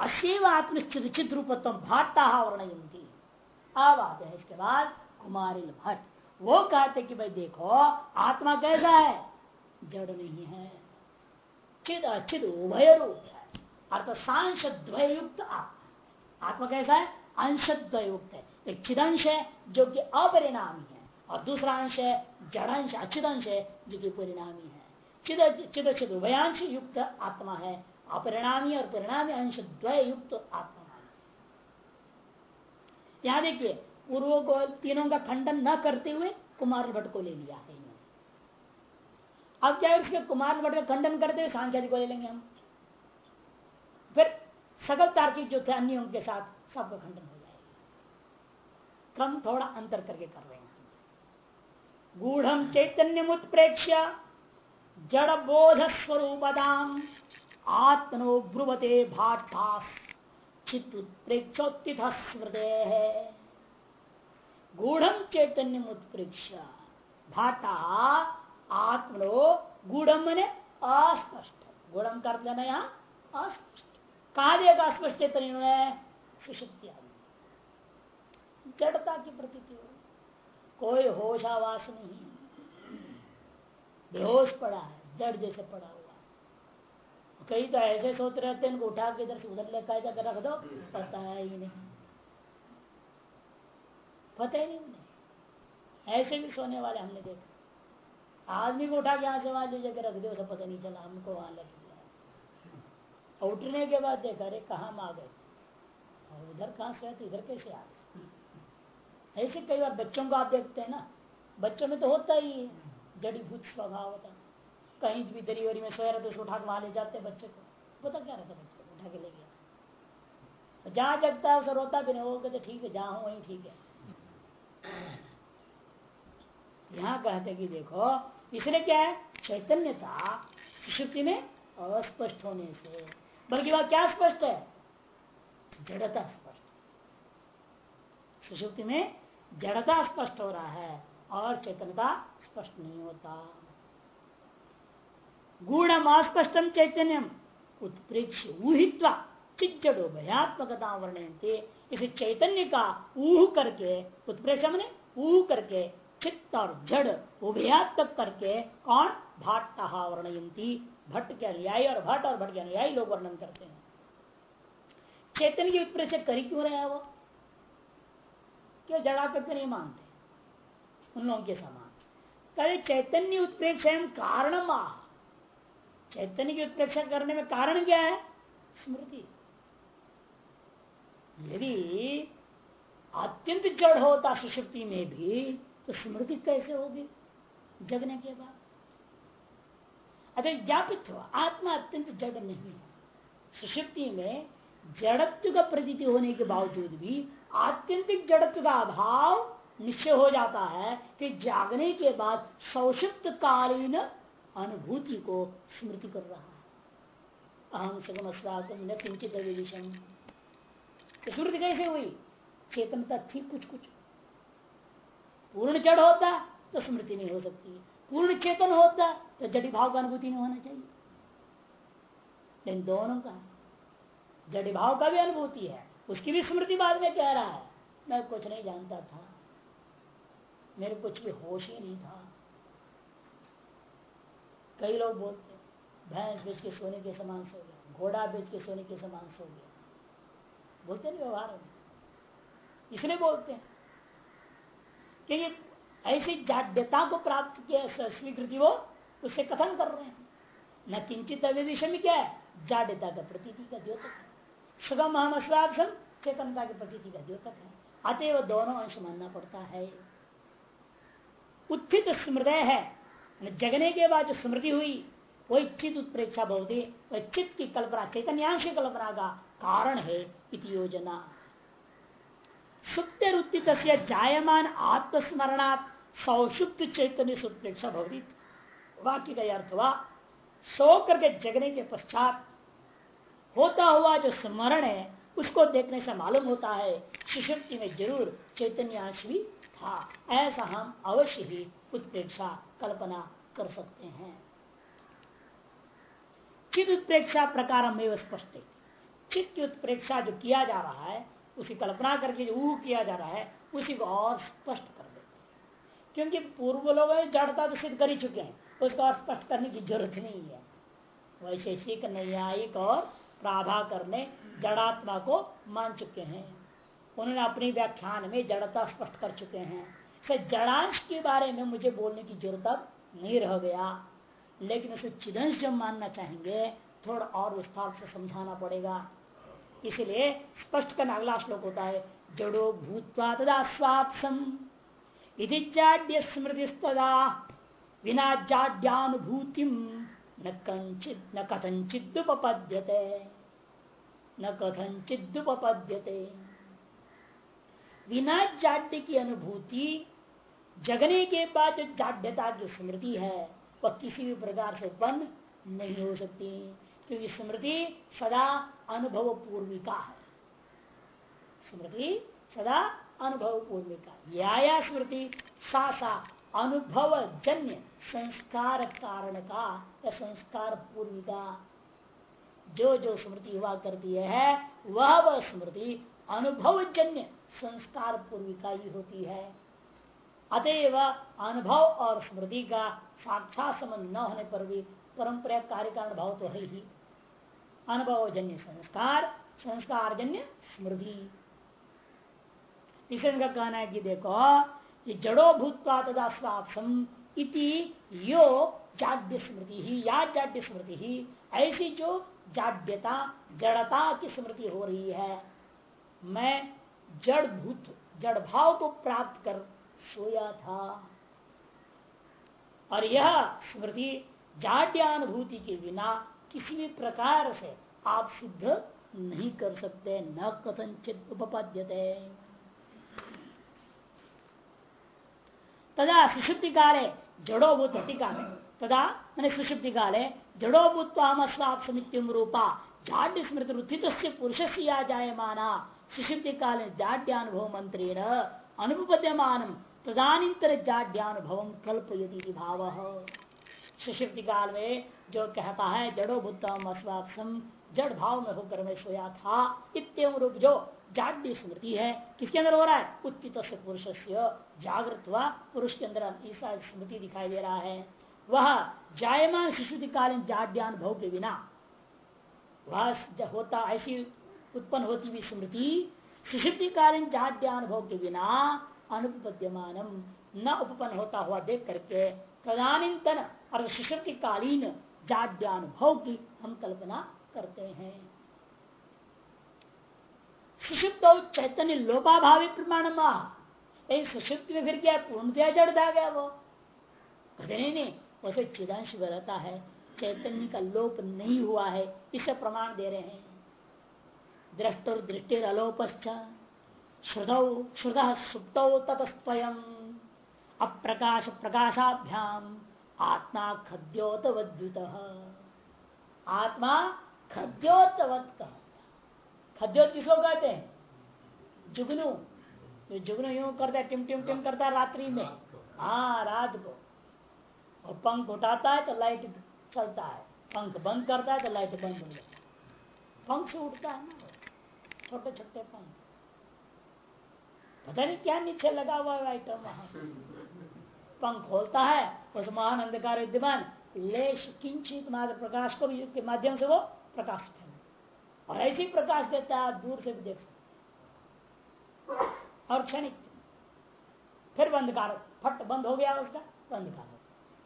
अशैव आत्मनिश्चित चित्र रूपत्व भाट्टा वर्णयंती अब आते हैं इसके बाद कुमारी भट्ट। वो कहते कि भाई देखो, आत्मा कैसा है? जड़ नहीं है। चिद अचिद उभय रूप है। अर्थ सांश द्वयुक्त आत्मा आत्मा कैसा है? अंश द्वयुक्त है एक चिदंश है जो कि अपरिणामी है और दूसरा अंश है जड़ंश अंश है जो कि परिणामी है। चिद चिद उभयांश युक्त आत्मा है। अपरिणामी और परिणामी अंश द्वय युक्त आत्मा यहाँ देखिए, पूर्व को तीनों का खंडन न करते हुए कुमार भट्ट को ले लिया है। अब क्या उसके कुमार भट्ट का खंडन करते हुए सांख्यादि को ले लेंगे हम। फिर सकल तार्किक जो थे अन्य उनके साथ, सबका खंडन हो जाएगा। क्रम थोड़ा अंतर करके कर रहे हैं। गूढ़ चैतन्य उत्प्रेक्ष्य जड़ बोध स्वरूपदाम, आत्मनो ब्रुवते भाटास चित्त उत्प्रेक्षोत्थित है गूढ़ चैतन्य उत्प्रेक्ष्य भाटा आत्मनो गुड़म मने अस्पष्ट। गुड़म कर लेना यहाँ? अस्पष्ट। कहा देगा अस्पष्ट सुशक्ति जड़ता की प्रती हो। कोई होशावास नहीं। बेहोश पड़ा है, जड़ जैसे पड़ा हुआ कई तो ऐसे सोच रहते हैं उठा के इधर से उधर लेकर जाकर रख दो, पता है ही नहीं। पता ही नहीं उन्हें। ऐसे भी सोने वाले हमने देखा। आदमी को उठा के यहाँ से वहाँ जाकर रख दे, उसे पता नहीं चला, हमको वहाँ लग गया। उठने के बाद देखा, अरे कहा आ गए और उधर कहाँ से आते, इधर कैसे आते ऐसे कई बार बच्चों को आप देखते हैं ना, बच्चों में तो होता ही है, जड़ी भूत स्वभाव होता। कहीं भी दरी वरी में सोया रहते उसको उठा के वहाँ ले जाते बच्चे को। पता क्या रहता बच्चे को, उठा के ले गया। जहाँ जगता है, उसे रोता भी नहीं, वो कहते, ठीक है, जहाँ हूँ, वही ठीक है। यहाँ कहते कि देखो इसलिए क्या है? चैतन्यता सुषुप्ति में अस्पष्ट होने से। बल्कि वह क्या स्पष्ट है? जड़ता स्पष्ट। सुषुप्ति में जड़ता स्पष्ट हो रहा है और चैतन्यता स्पष्ट नहीं होता। गुणम अस्पष्टम चैतन्यम उत्प्रेक्ष ऊहित्वा चिज्जड़ो भयात्मकता वर्णयते इसे चैतन्य का ऊह करके उत्प्रेक्ष ने ऊह करके चित्त और जड़ उभयात्मक करके कौन भाट वर्णयंती भट्ट के अनुयायी और भट्ट और भट्ट के अनुयायी लोग वर्णन करते हैं। चैतन्य की उत्प्रेक्ष करी क्यों रहे वो? क्यों जड़ा करके नहीं मानते? उन लोगों के समान। चैतन्य उत्प्रेक्ष कारण चैतन्य की उत्प्रेक्षा करने में कारण क्या है? स्मृति। यदि अत्यंत जड़ होता सुशक्ति में भी तो स्मृति कैसे होगी? जगने के बाद। अगर ज्ञापित हो, आत्मा अत्यंत जड़ नहीं है। सुशक्ति में जड़त्व का प्रतीति होने के बावजूद भी आत्यंतिक जड़त्व का अभाव निश्चय हो जाता है कि जागने के बाद सौषिप्त कालीन अनुभूति को स्मृति कर रहा है। अहम सगम न किंचित विषम स्मृति कैसे हुई? चेतनता थी कुछ कुछ पूर्ण जड़ होता तो स्मृति नहीं हो सकती। पूर्ण चेतन होता तो जड़ी भाव का अनुभूति नहीं होना चाहिए। लेकिन दोनों का जड़ी भाव का भी अनुभूति है। उसकी भी स्मृति बाद में कह रहा है। मैं कुछ नहीं जानता था। मेरे कुछ भी होश ही नहीं था। कई लोग बोलते भैंस बेच के सोने के समान सो गया, घोड़ा बेच के सोने के समान सो गया। बोलते नहीं व्यवहार इसलिए बोलते हैं क्योंकि ऐसी जाड्यता को प्राप्त किया स्वीकृति वो, उससे कथन कर रहे हैं। न किंचित अविदिशा क्या है? जाड्यता का प्रतीति का द्योतक सुगम हम चेतनता के प्रतीति का द्योतक है। अतएव दोनों अंश मानना पड़ता है। उत्थित स्मृदय है। जगने के बाद जो स्मृति हुई वही चित उत्प्रेक्षा बहुत वह चित्त की कल्पना, चैतन्यांश कल्पना का कारण है इति योजना। सुप्त उत्थित जायमान आत्मस्मरणात् सौषुप्त चैतन्य सुप्रेक्षा भवती वाक्य का अर्थ हुआ सो करके जगने के पश्चात होता हुआ जो स्मरण है, उसको देखने से मालूम होता है सुषुप्ति में ज़रूर चैतन्यांश भी था। ऐसा हम अवश्य ही उत्प्रेक्षा कल्पना कर सकते हैं। चित्त उत्प्रेक्षा प्रकार में स्पष्ट चित्त उत्प्रेक्षा जो किया जा रहा है उसी कल्पना करके जो ऊह किया जा रहा है, उसी को और स्पष्ट कर देते हैं। क्योंकि पूर्व लोग जड़ता तो सिद्ध कर ही चुके हैं, उसको और स्पष्ट करने की ज़रूरत नहीं है। वैशेषिक न्यायिक और प्राभा करने जड़ात्मा को मान चुके हैं। उन्होंने अपनी व्याख्यान में जड़ता स्पष्ट कर चुके हैं। जड़ांश के बारे में मुझे बोलने की ज़रूरत अब नहीं रह गया। लेकिन उसे चिदंश जब मानना चाहेंगे, थोड़ा और विस्तार से समझाना पड़ेगा। इसलिए स्पष्ट करना अगला श्लोक होता है, जड़ो भूतवा तदा स्वात्सम यदि जाड्य स्मृति बिना जाड्यानुभूति न कंचित न कथंचिदुपद्यते न कथंचिदुपद्यते बिना जाड्य की अनुभूति, जगने के बाद जो जाड्यता की स्मृति है, वह किसी भी प्रकार से बंद नहीं हो सकती। क्योंकि स्मृति सदा अनुभव पूर्विका है। स्मृति सदा अनुभव पूर्विका या स्मृति सा सा अनुभव जन्य संस्कार कारण का या संस्कार पूर्विका। जो जो स्मृति हुआ करती है, वह वह स्मृति अनुभव जन्य संस्कार पूर्विका ही होती है। अतएव अनुभव और स्मृति का साक्षात संबंध न होने पर भी परंपरा कार्य का अनुभव तो है ही। अनुभव जन्य संस्कार संस्कार जन्य स्मृति इसे इनका कहना है कि देखो, ये जड़ो भूतवा तदा स्वापसम इति यो जाड्य स्मृति ही, या जाड्य स्मृति ही, ऐसी जो जाड्यता, जड़ता की स्मृति हो रही है। मैं जड़ भूत, जड़ भाव को प्राप्त कर सोया था। और यह स्मृति जाड्यानुभूति के बिना किसी भी प्रकार से आप सिद्ध नहीं कर सकते, न कथनचित उपपद्यते। तदा सुषुप्ति काले जड़ो भूत टीका में तदा मैंने सुषुप्ति काले जड़ो भूतम समित्यम रूपा जाड्य स्मृति रुथित पुरुष से या जायमाना सुषुप्ति काले जाड्यानुभव मंत्रेण अनुपद्यमान तदानीतर जाड्यानुभव कल्प यदि भाव। सुषुप्ति काल में जो कहता है, जड़ो भूतम अस्वाक्षम जड़ भाव में होकर मैं सोया था। इतम रूप जो जाड्य स्मृति है, किसके अंदर हो रहा है? उत्थित पुरुष से जागृत हुआ पुरुष के अंदर ऐसा स्मृति दिखाई दे रहा है। वह जायमान शिशु कालीन जाड्यानुभव के बिना, वह होता ऐसी उत्पन्न होती हुई स्मृति सुषुप्ति कालीन जाड्यानुभव के बिना अनुपद्यमान न उपपन्न होता हुआ देख करके तदानीतन और सुषुप्ति कालीन जाड्यानुभव की हम कल्पना करते हैं। सुषुप्त चैतन्य लोपाभावी प्रमाण सुषुप्त में फिर क्या पूर्णतया जड़ था गया वो? नहीं नहीं वैसे चिदांश रहता है, चैतन्य का लोप नहीं हुआ है, इसे प्रमाण दे रहे हैं। दृष्टुर दृष्टि अलोपश्च श्रुतौ, श्रुत सुप्तौ ततस्वयं अप्रकाश प्रकाशाभ्याम। आत्मा खद्योतवद्युत। आत्मा खद्योतवत खद्योत किसको कहते हैं? जुगनू। जो जुगनू यूँ करता है टिम टिम टिम करता है रात्रि में। हाँ रात को। और पंख उठाता है तो लाइट चलता है। पंख बंद करता है तो लाइट बंद हो जाता है। पंख से उठता है ना छोटे छोटे पंख। पता नहीं क्या नीचे लगा हुआ है आइटम वहाँ पंख खोलता है, उस महान अंधकार विद्यमान लेश किंचित मात्र प्रकाश को भी के माध्यम से वो प्रकाश और ऐसी प्रकाश देता है दूर से भी देख सकते और क्षणिक। फिर बंद कर फट बंद हो गया उसका बंद कर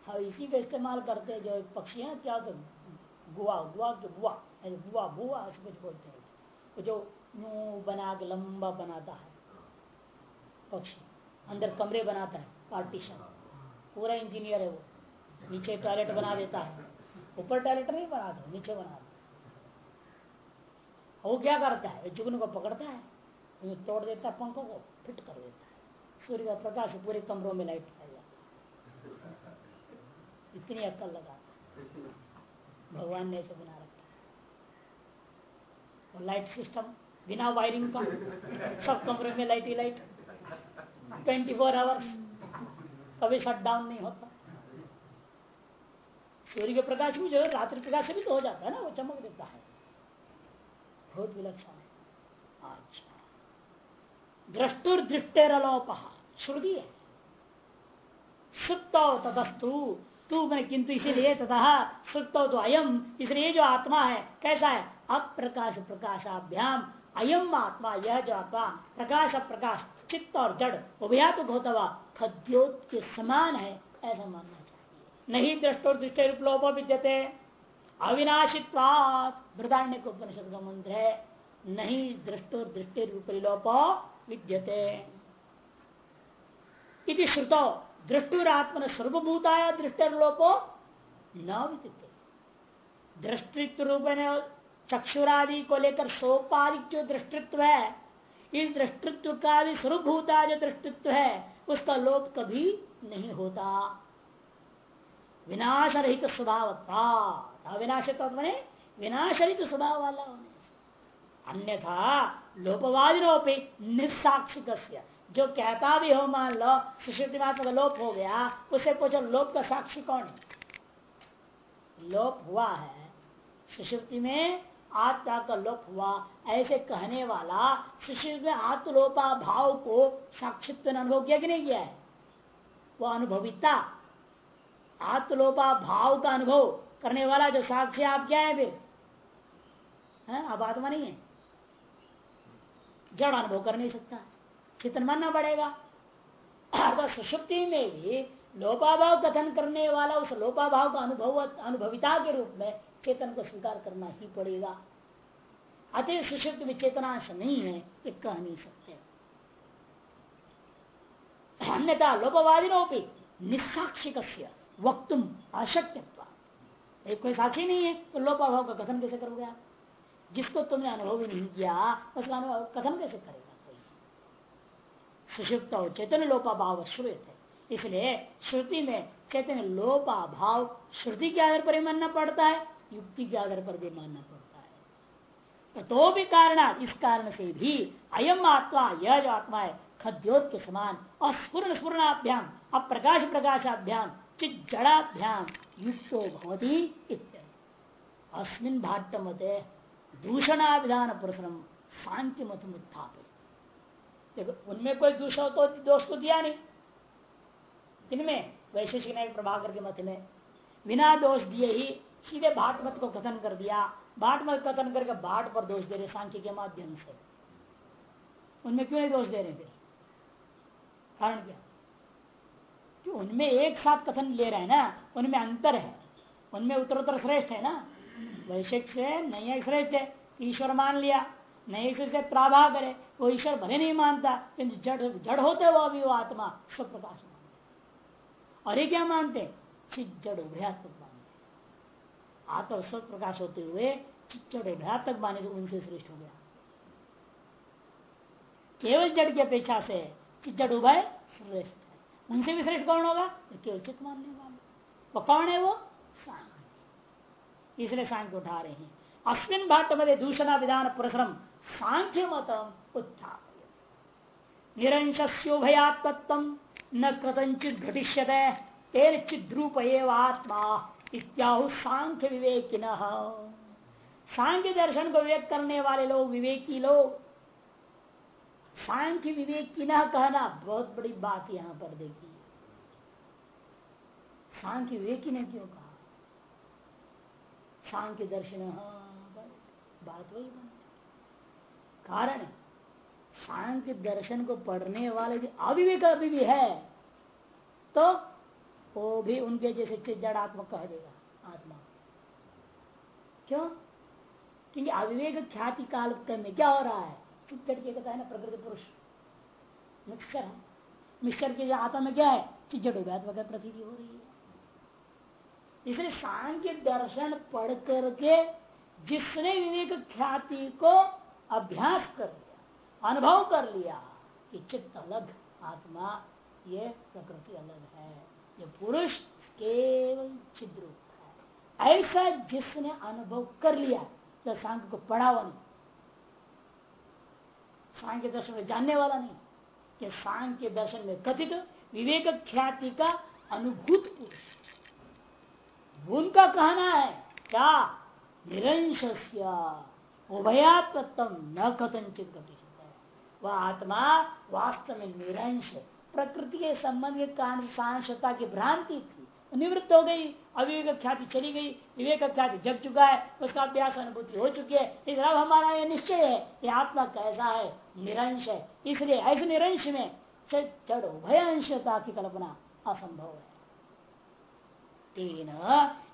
हाँ इसी का इस्तेमाल करते जो पक्षी है, क्या तो गुआ गुआ के बुआ बुआ बुआ, ऐसे कुछ बोलते हैं। तो जो मुँह बना के लंबा बनाता है, पक्षी, अंदर कमरे बनाता है, पार्टीशन। पूरा इंजीनियर है वो। नीचे टॉयलेट बना देता है। ऊपर टॉयलेट नहीं बनाता नीचे बना देता वो क्या करता है? जुगन को पकड़ता है तोड़ देता है, पंखों को फिट कर देता है। सूर्य का प्रकाश पूरे कमरों में लाइट फैल जाता है। इतनी अक्ल लगा भगवान ने ऐसे बना रखा है। लाइट सिस्टम बिना वायरिंग का, सब कमरे में लाइट ही लाइट ट्वेंटी फोर आवर्स कभी शट डाउन नहीं होता। सूर्य के प्रकाश में जो है, रात्रि प्रकाश से भी तो हो जाता है ना, वो चमक देता है। बहुत विलक्षण है। अच्छा। दृष्टुर दृष्टेरलोप। श्रुति है। सुप्तो तथस्तु तू मैं किंतु इसीलिए तथा सुप्तो तो अयम इसलिए जो आत्मा है, कैसा है? अप्रकाश प्रकाशाभ्याम। अयम आत्मा, यह जो आत्मा, प्रकाश अप्रकाश चित्त और जड़, उभयात्मक होता हुआ खद्योत के समान है, ऐसा मानना चाहिए। नहीं दृष्टो दृष्टि रूप विद्यते। अविनाशित्वात बृदारण्य को उपनिषद का मंत्र है, नहीं दृष्टो दृष्टि रूपरिलोप विद्यते। इति श्रुतो दृष्टुरात्मन सर्वभूताया दृष्टिर्लोपो न विद्यते। दृष्टित्व रूप चक्षुरादि को लेकर सोपाधिक जो दृष्टित्व है। इस दृष्टित्व का भी स्वरूपभूता जो दृष्टित्व है, उसका लोप कभी नहीं होता। विनाश रहित स्वभाव अविनाश तत्व विनाशरित स्वभाव वाला होने से। अन्यथा लोपवादी निस्साक्षिक जो कहता भी हो मान लो सुश्रुति मात्मा का लोप हो गया, उसे पूछो, लोप का साक्षी कौन है? लोप हुआ है सुश्रुति में आत्मा का लोप हुआ। ऐसे कहने वाला सुश्रुति में आत्मलोपा भाव को साक्षित्व अनुभव किया कि नहीं किया है? वो अनुभविता, आत्मलोपा भाव का अनुभव करने वाला जो साक्षी आप क्या है फिर? है? अब आत्मा नहीं है। जड़ अनुभव कर नहीं सकता। चितन मानना पड़ेगा। सुषुप्ति में भी लोपाभाव कथन करने वाला उस लोपाभाव का अनुभव, अनुभविता के रूप में चेतन को स्वीकार करना ही पड़ेगा। अति सुषुप्त विचेतनाश नहीं है, ये कह नहीं सकते। अन्यथा लोपवादिनोपि निस्साक्षिक वक्तुम एक कोई साक्षी नहीं है तो लोपाभाव का कथन कैसे करोगे आप? जिसको तुमने अनुभव भी नहीं किया, उसका अनुभव कथन कैसे करेगा कोई? सुषुप्त और चैतन्य लोपाभाव श्रुत है। इसलिए श्रुति में चैतन्य लोपाभाव, श्रुति के आधार पर ही मानना पड़ता है। युक्ति के आधार पर भी मानना पड़ता है। तो भी कारण, इस कारण से भी अयम आत्मा, यह जो आत्मा है, खद्योत के समान अस्फुर स्फुरणाभ्याम अप्रकाश प्रकाशाभ्याम, चित जड़ाभ्याम युक्तो भवती अस्मिन भाट्ट मते दूषणाभिधान प्रश्न शांति मत उत्थापित देखो, उनमें कोई दूषण तो दोष तो दिया नहीं। इनमें वैशेषिक प्रभाकर के मत में, बिना दोष दिए ही सीधे भाट मत को कथन कर दिया। भाट मत कथन करके भाट पर दोष दे रहे सांख्य के माध्यम से। उनमें क्यों नहीं दोष दे रहे थे कारण क्या? कि उनमें एक साथ कथन ले रहे हैं ना, उनमें अंतर है। उनमें उत्तरोत्तर श्रेष्ठ है ना। वैश्विक से नहीं श्रेष्ठ है ईश्वर मान लिया। नहीं से प्राभा करे, वो ईश्वर भले नहीं मानता जड़ जड़ होते वो अभी वो आत्मा सब प्रकाश मानते और ये क्या मानते जड़ मानते आत्मा सब प्रकाश होते हुए जड़ उभयात्मक माने तो उनसे श्रेष्ठ हो गया। केवल जड़ की अपेक्षा से जड़ उभय श्रेष्ठ है। उनसे भी श्रेष्ठ कौन होगा? केवल चित्त मानने वाले। वो कौन है वो? इसलिए सांख्य उठा रहे हैं। अश्विन भाट मध्य दूषणा विधान प्रसरम सांख्य मतम उत्थापय निरंशस्योभयात्म न कथंचित घटिष्यत तेर चिद्रूप आत्मा इत्याहु सांख्य विवेकिन। सांख्य दर्शन को विवेक करने वाले लोग विवेकी लोग। सांख्य विवेक ना कहना बहुत बड़ी बात यहाँ पर देखिए। सांख्य विवेकी ने क्यों कहा? सांख्य दर्शन हाँ, बात वही बनती कारण सांख्य दर्शन को पढ़ने वाले जो अविवेक अभी भी है तो वो भी उनके जैसे जड़ आत्मा कह देगा, आत्मा। क्यों? क्योंकि अविवेक ख्याति काल में क्या हो रहा है? चुप के कहता है ना, प्रकृति पुरुष। मिक्सचर है। मिक्सचर के आत्मा में क्या है? चिजड़ वगैरह प्रतीति हो रही है। इसलिए सांख्य दर्शन पढ़ करके जिसने विवेक ख्याति को अभ्यास कर लिया, अनुभव कर लिया कि चित्त अलग, आत्मा, ये प्रकृति अलग है। ये पुरुष केवल चिद्रूप है ऐसा जिसने अनुभव कर लिया तो सांख्य को पढ़ा हुआ नहीं सांख्य दर्शन में जानने वाला नहीं कि सांख्य दर्शन में कथित विवेक ख्याति का अनुभूत पुरुष। उनका कहना है, क्या निरंश उभयात्म न कथनचित गति वह आत्मा वास्तव में निरंश प्रकृति के संबंध के कारण सांसता की भ्रांति थी। निवृत्त हो गई अविवेक ख्याति चली गई विवेक ख्याति जग चुका है, उसका अभ्यास अनुभूति हो चुकी है। इसलिए अब हमारा यह निश्चय है कि आत्मा कैसा है? निरंश है। इसलिए ऐसे निरंश में से चढ़ भयंशता की कल्पना असंभव है। तीन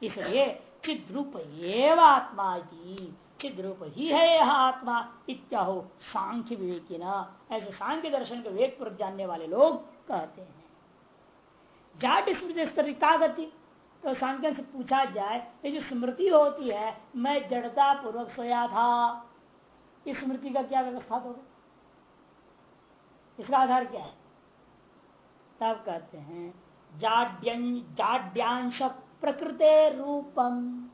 इसलिए चिद्रूप एवं आत्मा की चिद्रूप ही है यह आत्मा, इत्याहो सांख्य विवेकी ऐसे सांख्य दर्शन के वेद पर जानने वाले लोग कहते हैं। जाट स्मृति का गति। तो सांख्य से पूछा जाए, ये जो स्मृति होती है, मैं जड़ता पूर्वक सोया था, इस स्मृति का क्या व्यवस्था होगा इसका आधार क्या है? तब कहते हैं जाड्यांश प्रकृति रूपम।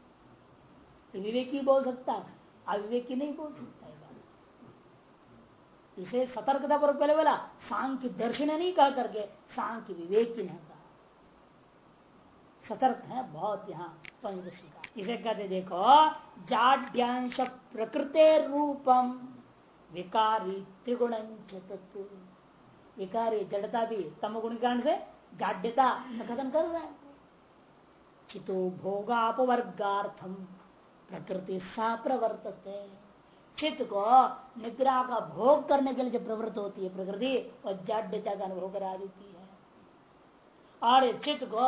विवेकी बोल सकता है अविवेकी नहीं बोल सकता है इसे सतर्कता पर पहले बोला सांख्य दर्शन नहीं कह करके सांख्य विवेकी ने सतर्क है बहुत यहाँ पंचदशी का इसे कहते देखो, जाड्यांश प्रकृति रूपम, विकारी त्रिगुण विकारी जड़ता भी तम गुण कारण से जाड्यता खत्म कर रहा है। चितो भोगापवर्गार्थम प्रकृति सा प्रवर्तते। चित्त को निद्रा का भोग करने के लिए जो प्रवृत्त होती है प्रकृति और जाड्यता का अनुभव करा देती है। और चित्त को,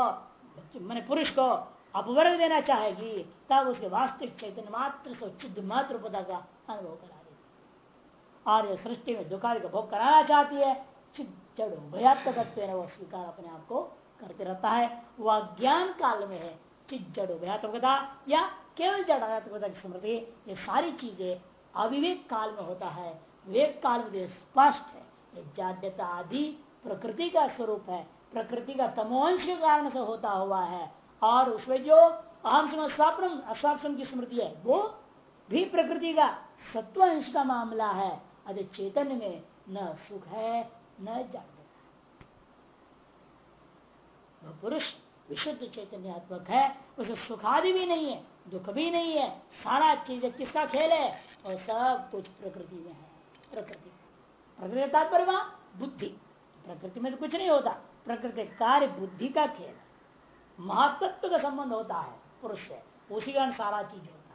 मैंने पुरुष को अपवर्ग देना चाहेगी, तब उसके वास्तविक चैतन्य मात्र से चिद्ध मात्र पदा का अनुभव करा देती और ये सृष्टि में दुखादि का भोग कराना चाहती है जड़ो भयात्मक वो स्वीकार अपने आप को करते रहता है। वह ज्ञान काल में है चित जड़ो भयात्मकता या केवल जड़ात्मकता की स्मृति ये सारी चीज़ें अविवेक काल में होता है विवेक काल में स्पष्ट है जाड्यता आदि प्रकृति का स्वरूप है प्रकृति का तमोंश के कारण से होता हुआ है और उसमें जो अहम स्वाप्न अस्वाप्न की स्मृति है वो भी प्रकृति का सत्व अंश का मामला है अरे चेतन में न सुख है न जागृत पुरुष विशुद्ध चैतन्यात्मक है, उसे सुखादि भी नहीं है, दुख भी नहीं है, सारा चीज़ किसका खेल है? और सब कुछ प्रकृति में है, प्रकृति। प्रकृति तात्पर्य बुद्धि। प्रकृति में तो कुछ नहीं होता, प्रकृति कार्य बुद्धि का खेल महत्व का संबंध होता है, पुरुष से, उसी का सारा चीज़ होता है।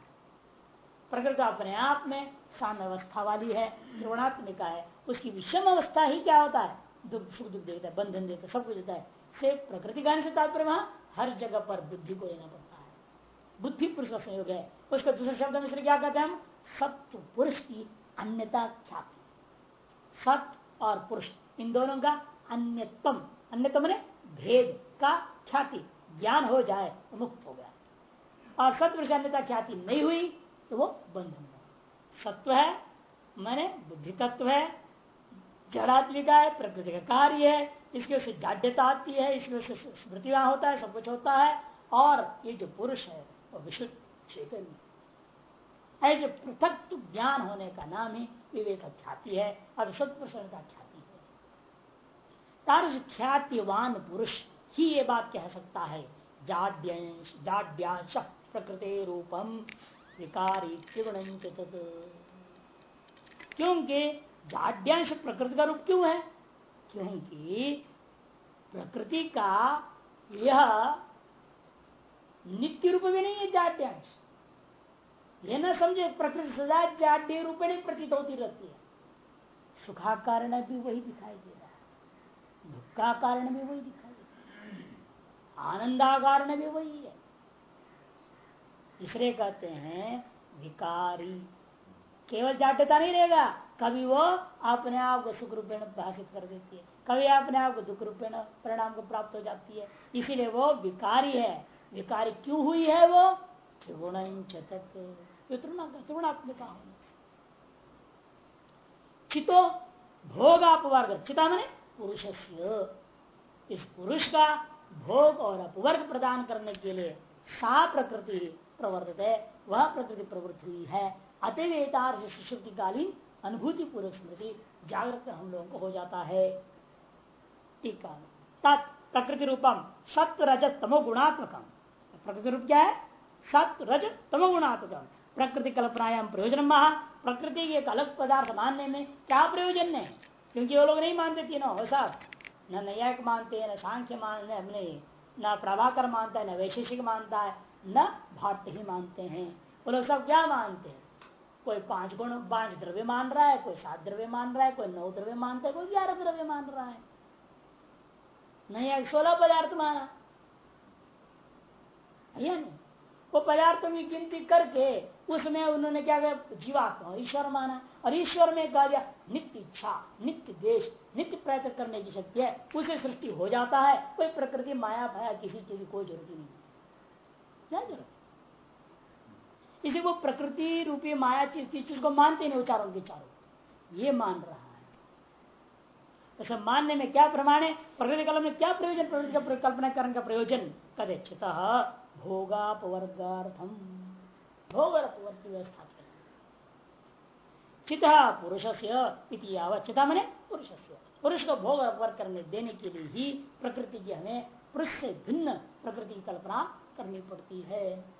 प्रकृति अपने आप में साम्य अवस्था वाली है, त्रिगुणात्मिका है, उसकी विषम अवस्था ही क्या होता है? दुख, सुख, दुख देता है, बंधन देता है, सब कुछ देता है। से प्रकृति का से तात्पर्य वहाँ, हर जगह पर बुद्धि को लेना पड़ता है। बुद्धि पुरुष का संयोग है। उसका दूसरे शब्द में क्या कहते हैं हम? सत्व पुरुष की अन्यता ख्याति। सत्य और पुरुष, इन दोनों का अन्यतम अन्यतम ने भेद का ख्याति, ज्ञान हो जाए तो मुक्त हो गया और सत्य पुरुष अन्यता ख्याति नहीं हुई तो वो बंधन सत्व है, मैंने बुद्धि तत्व है जड़ात्मिका है, प्रकृति का कार्य है इसके से जाड्यता आती है, इसमें से स्मृति होता है, सब कुछ होता है, और ये जो पुरुष है, वो विशुद्ध चैतन्य। ऐसे पृथक ज्ञान होने का नाम ही विवेक ख्याति है, और सत्पुरुषण का ख्याति है। तारस ख्यातिवान पुरुष ही ये बात कह सकता है, जाड्यांश जाड्यांश प्रकृति रूपम विकारी क्योंकि जाड्यांश प्रकृति का रूप क्यों है? क्योंकि प्रकृति का यह नित्य रूप भी नहीं है जाड्यांश। ये न समझे, प्रकृति सदा जाड्य रूप नहीं प्रतीत होती रहती है। सुखा कारण भी वही दिखाई दे रहा है। दुख का कारण भी वही दिखाई दे रहा है। आनंदा कारण भी वही है। इसलिए कहते हैं, विकारी। केवल जाड्यता नहीं रहेगा। कभी वो अपने आप को सुख रूपेण भाषित कर देती है। कभी अपने आप को दुख रूपेण परिणाम को प्राप्त हो जाती है। इसीलिए वो विकारी है। विकारी क्यों हुई है वो? त्रिगुण त्रिगुणात्मिका होने से चितो भोग अपवर्ग। चिता मैंने पुरुष इस पुरुष का भोग और अपवर्ग प्रदान करने के लिए सा प्रकृति प्रवर्तित है, वह प्रकृति प्रवृत्ति हुई है। अतिवेतार कालीन अनुभूति पूर्वक स्मृति जागृत हम लोगों को हो जाता है। टीका तत् प्रकृति रूपम सत्व रजत तमो गुणात्मकम। प्रकृति रूप क्या है? सत्व रजत तमो गुणात्मकम। प्रकृति कल्पनायाम प्रयोजन महा। प्रकृति के एक अलग पदार्थ मानने में क्या प्रयोजन है? क्योंकि वो लोग नहीं मानते तीनों, हो सब न न्यायिक मानते हैं, न सांख्य मान अपने न प्रभाकर मानता है, न वैशेषिक मानता है, न भाट ही मानते हैं। वो लोग सब क्या मानते हैं? कोई पाँच गुण, पाँच द्रव्य मान रहा है, कोई सात द्रव्य मान रहा है, कोई नौ द्रव्य मानता है, कोई ग्यारह द्रव्य मान रहा है। नहीं सोलह पदार्थ माना। नहीं? वो पदार्थों की गिनती करके उसमें उन्होंने क्या किया? जीवात्मा ईश्वर माना। और ईश्वर में कहा गया नित्य इच्छा, नित्य देश, नित्य प्रयत्न करने की शक्ति है। उसे सृष्टि हो जाता है। कोई प्रकृति, माया, भाया, किसी चीज़ की कोई ज़रूरत नहीं। क्या ज़रूरत? इसी को प्रकृति रूपी माया चीज़ की चीज़ को मानते नहीं चारों के चारों ये मान रहा है। ऐसा तो मानने में क्या प्रमाण है? प्रकृति कल्पना में क्या प्रयोजन? प्रकृति का कल्पना करने का प्रयोजन। कदे चित भोगापवर्गार्थम। भोग व्यवस्था चित पुरुष से चिता मैंने पुरुष से पुरुष को भोग अपवर्ग करने देने के लिए ही प्रकृति की हमें पुरुष से भिन्न प्रकृति की कल्पना करनी पड़ती है।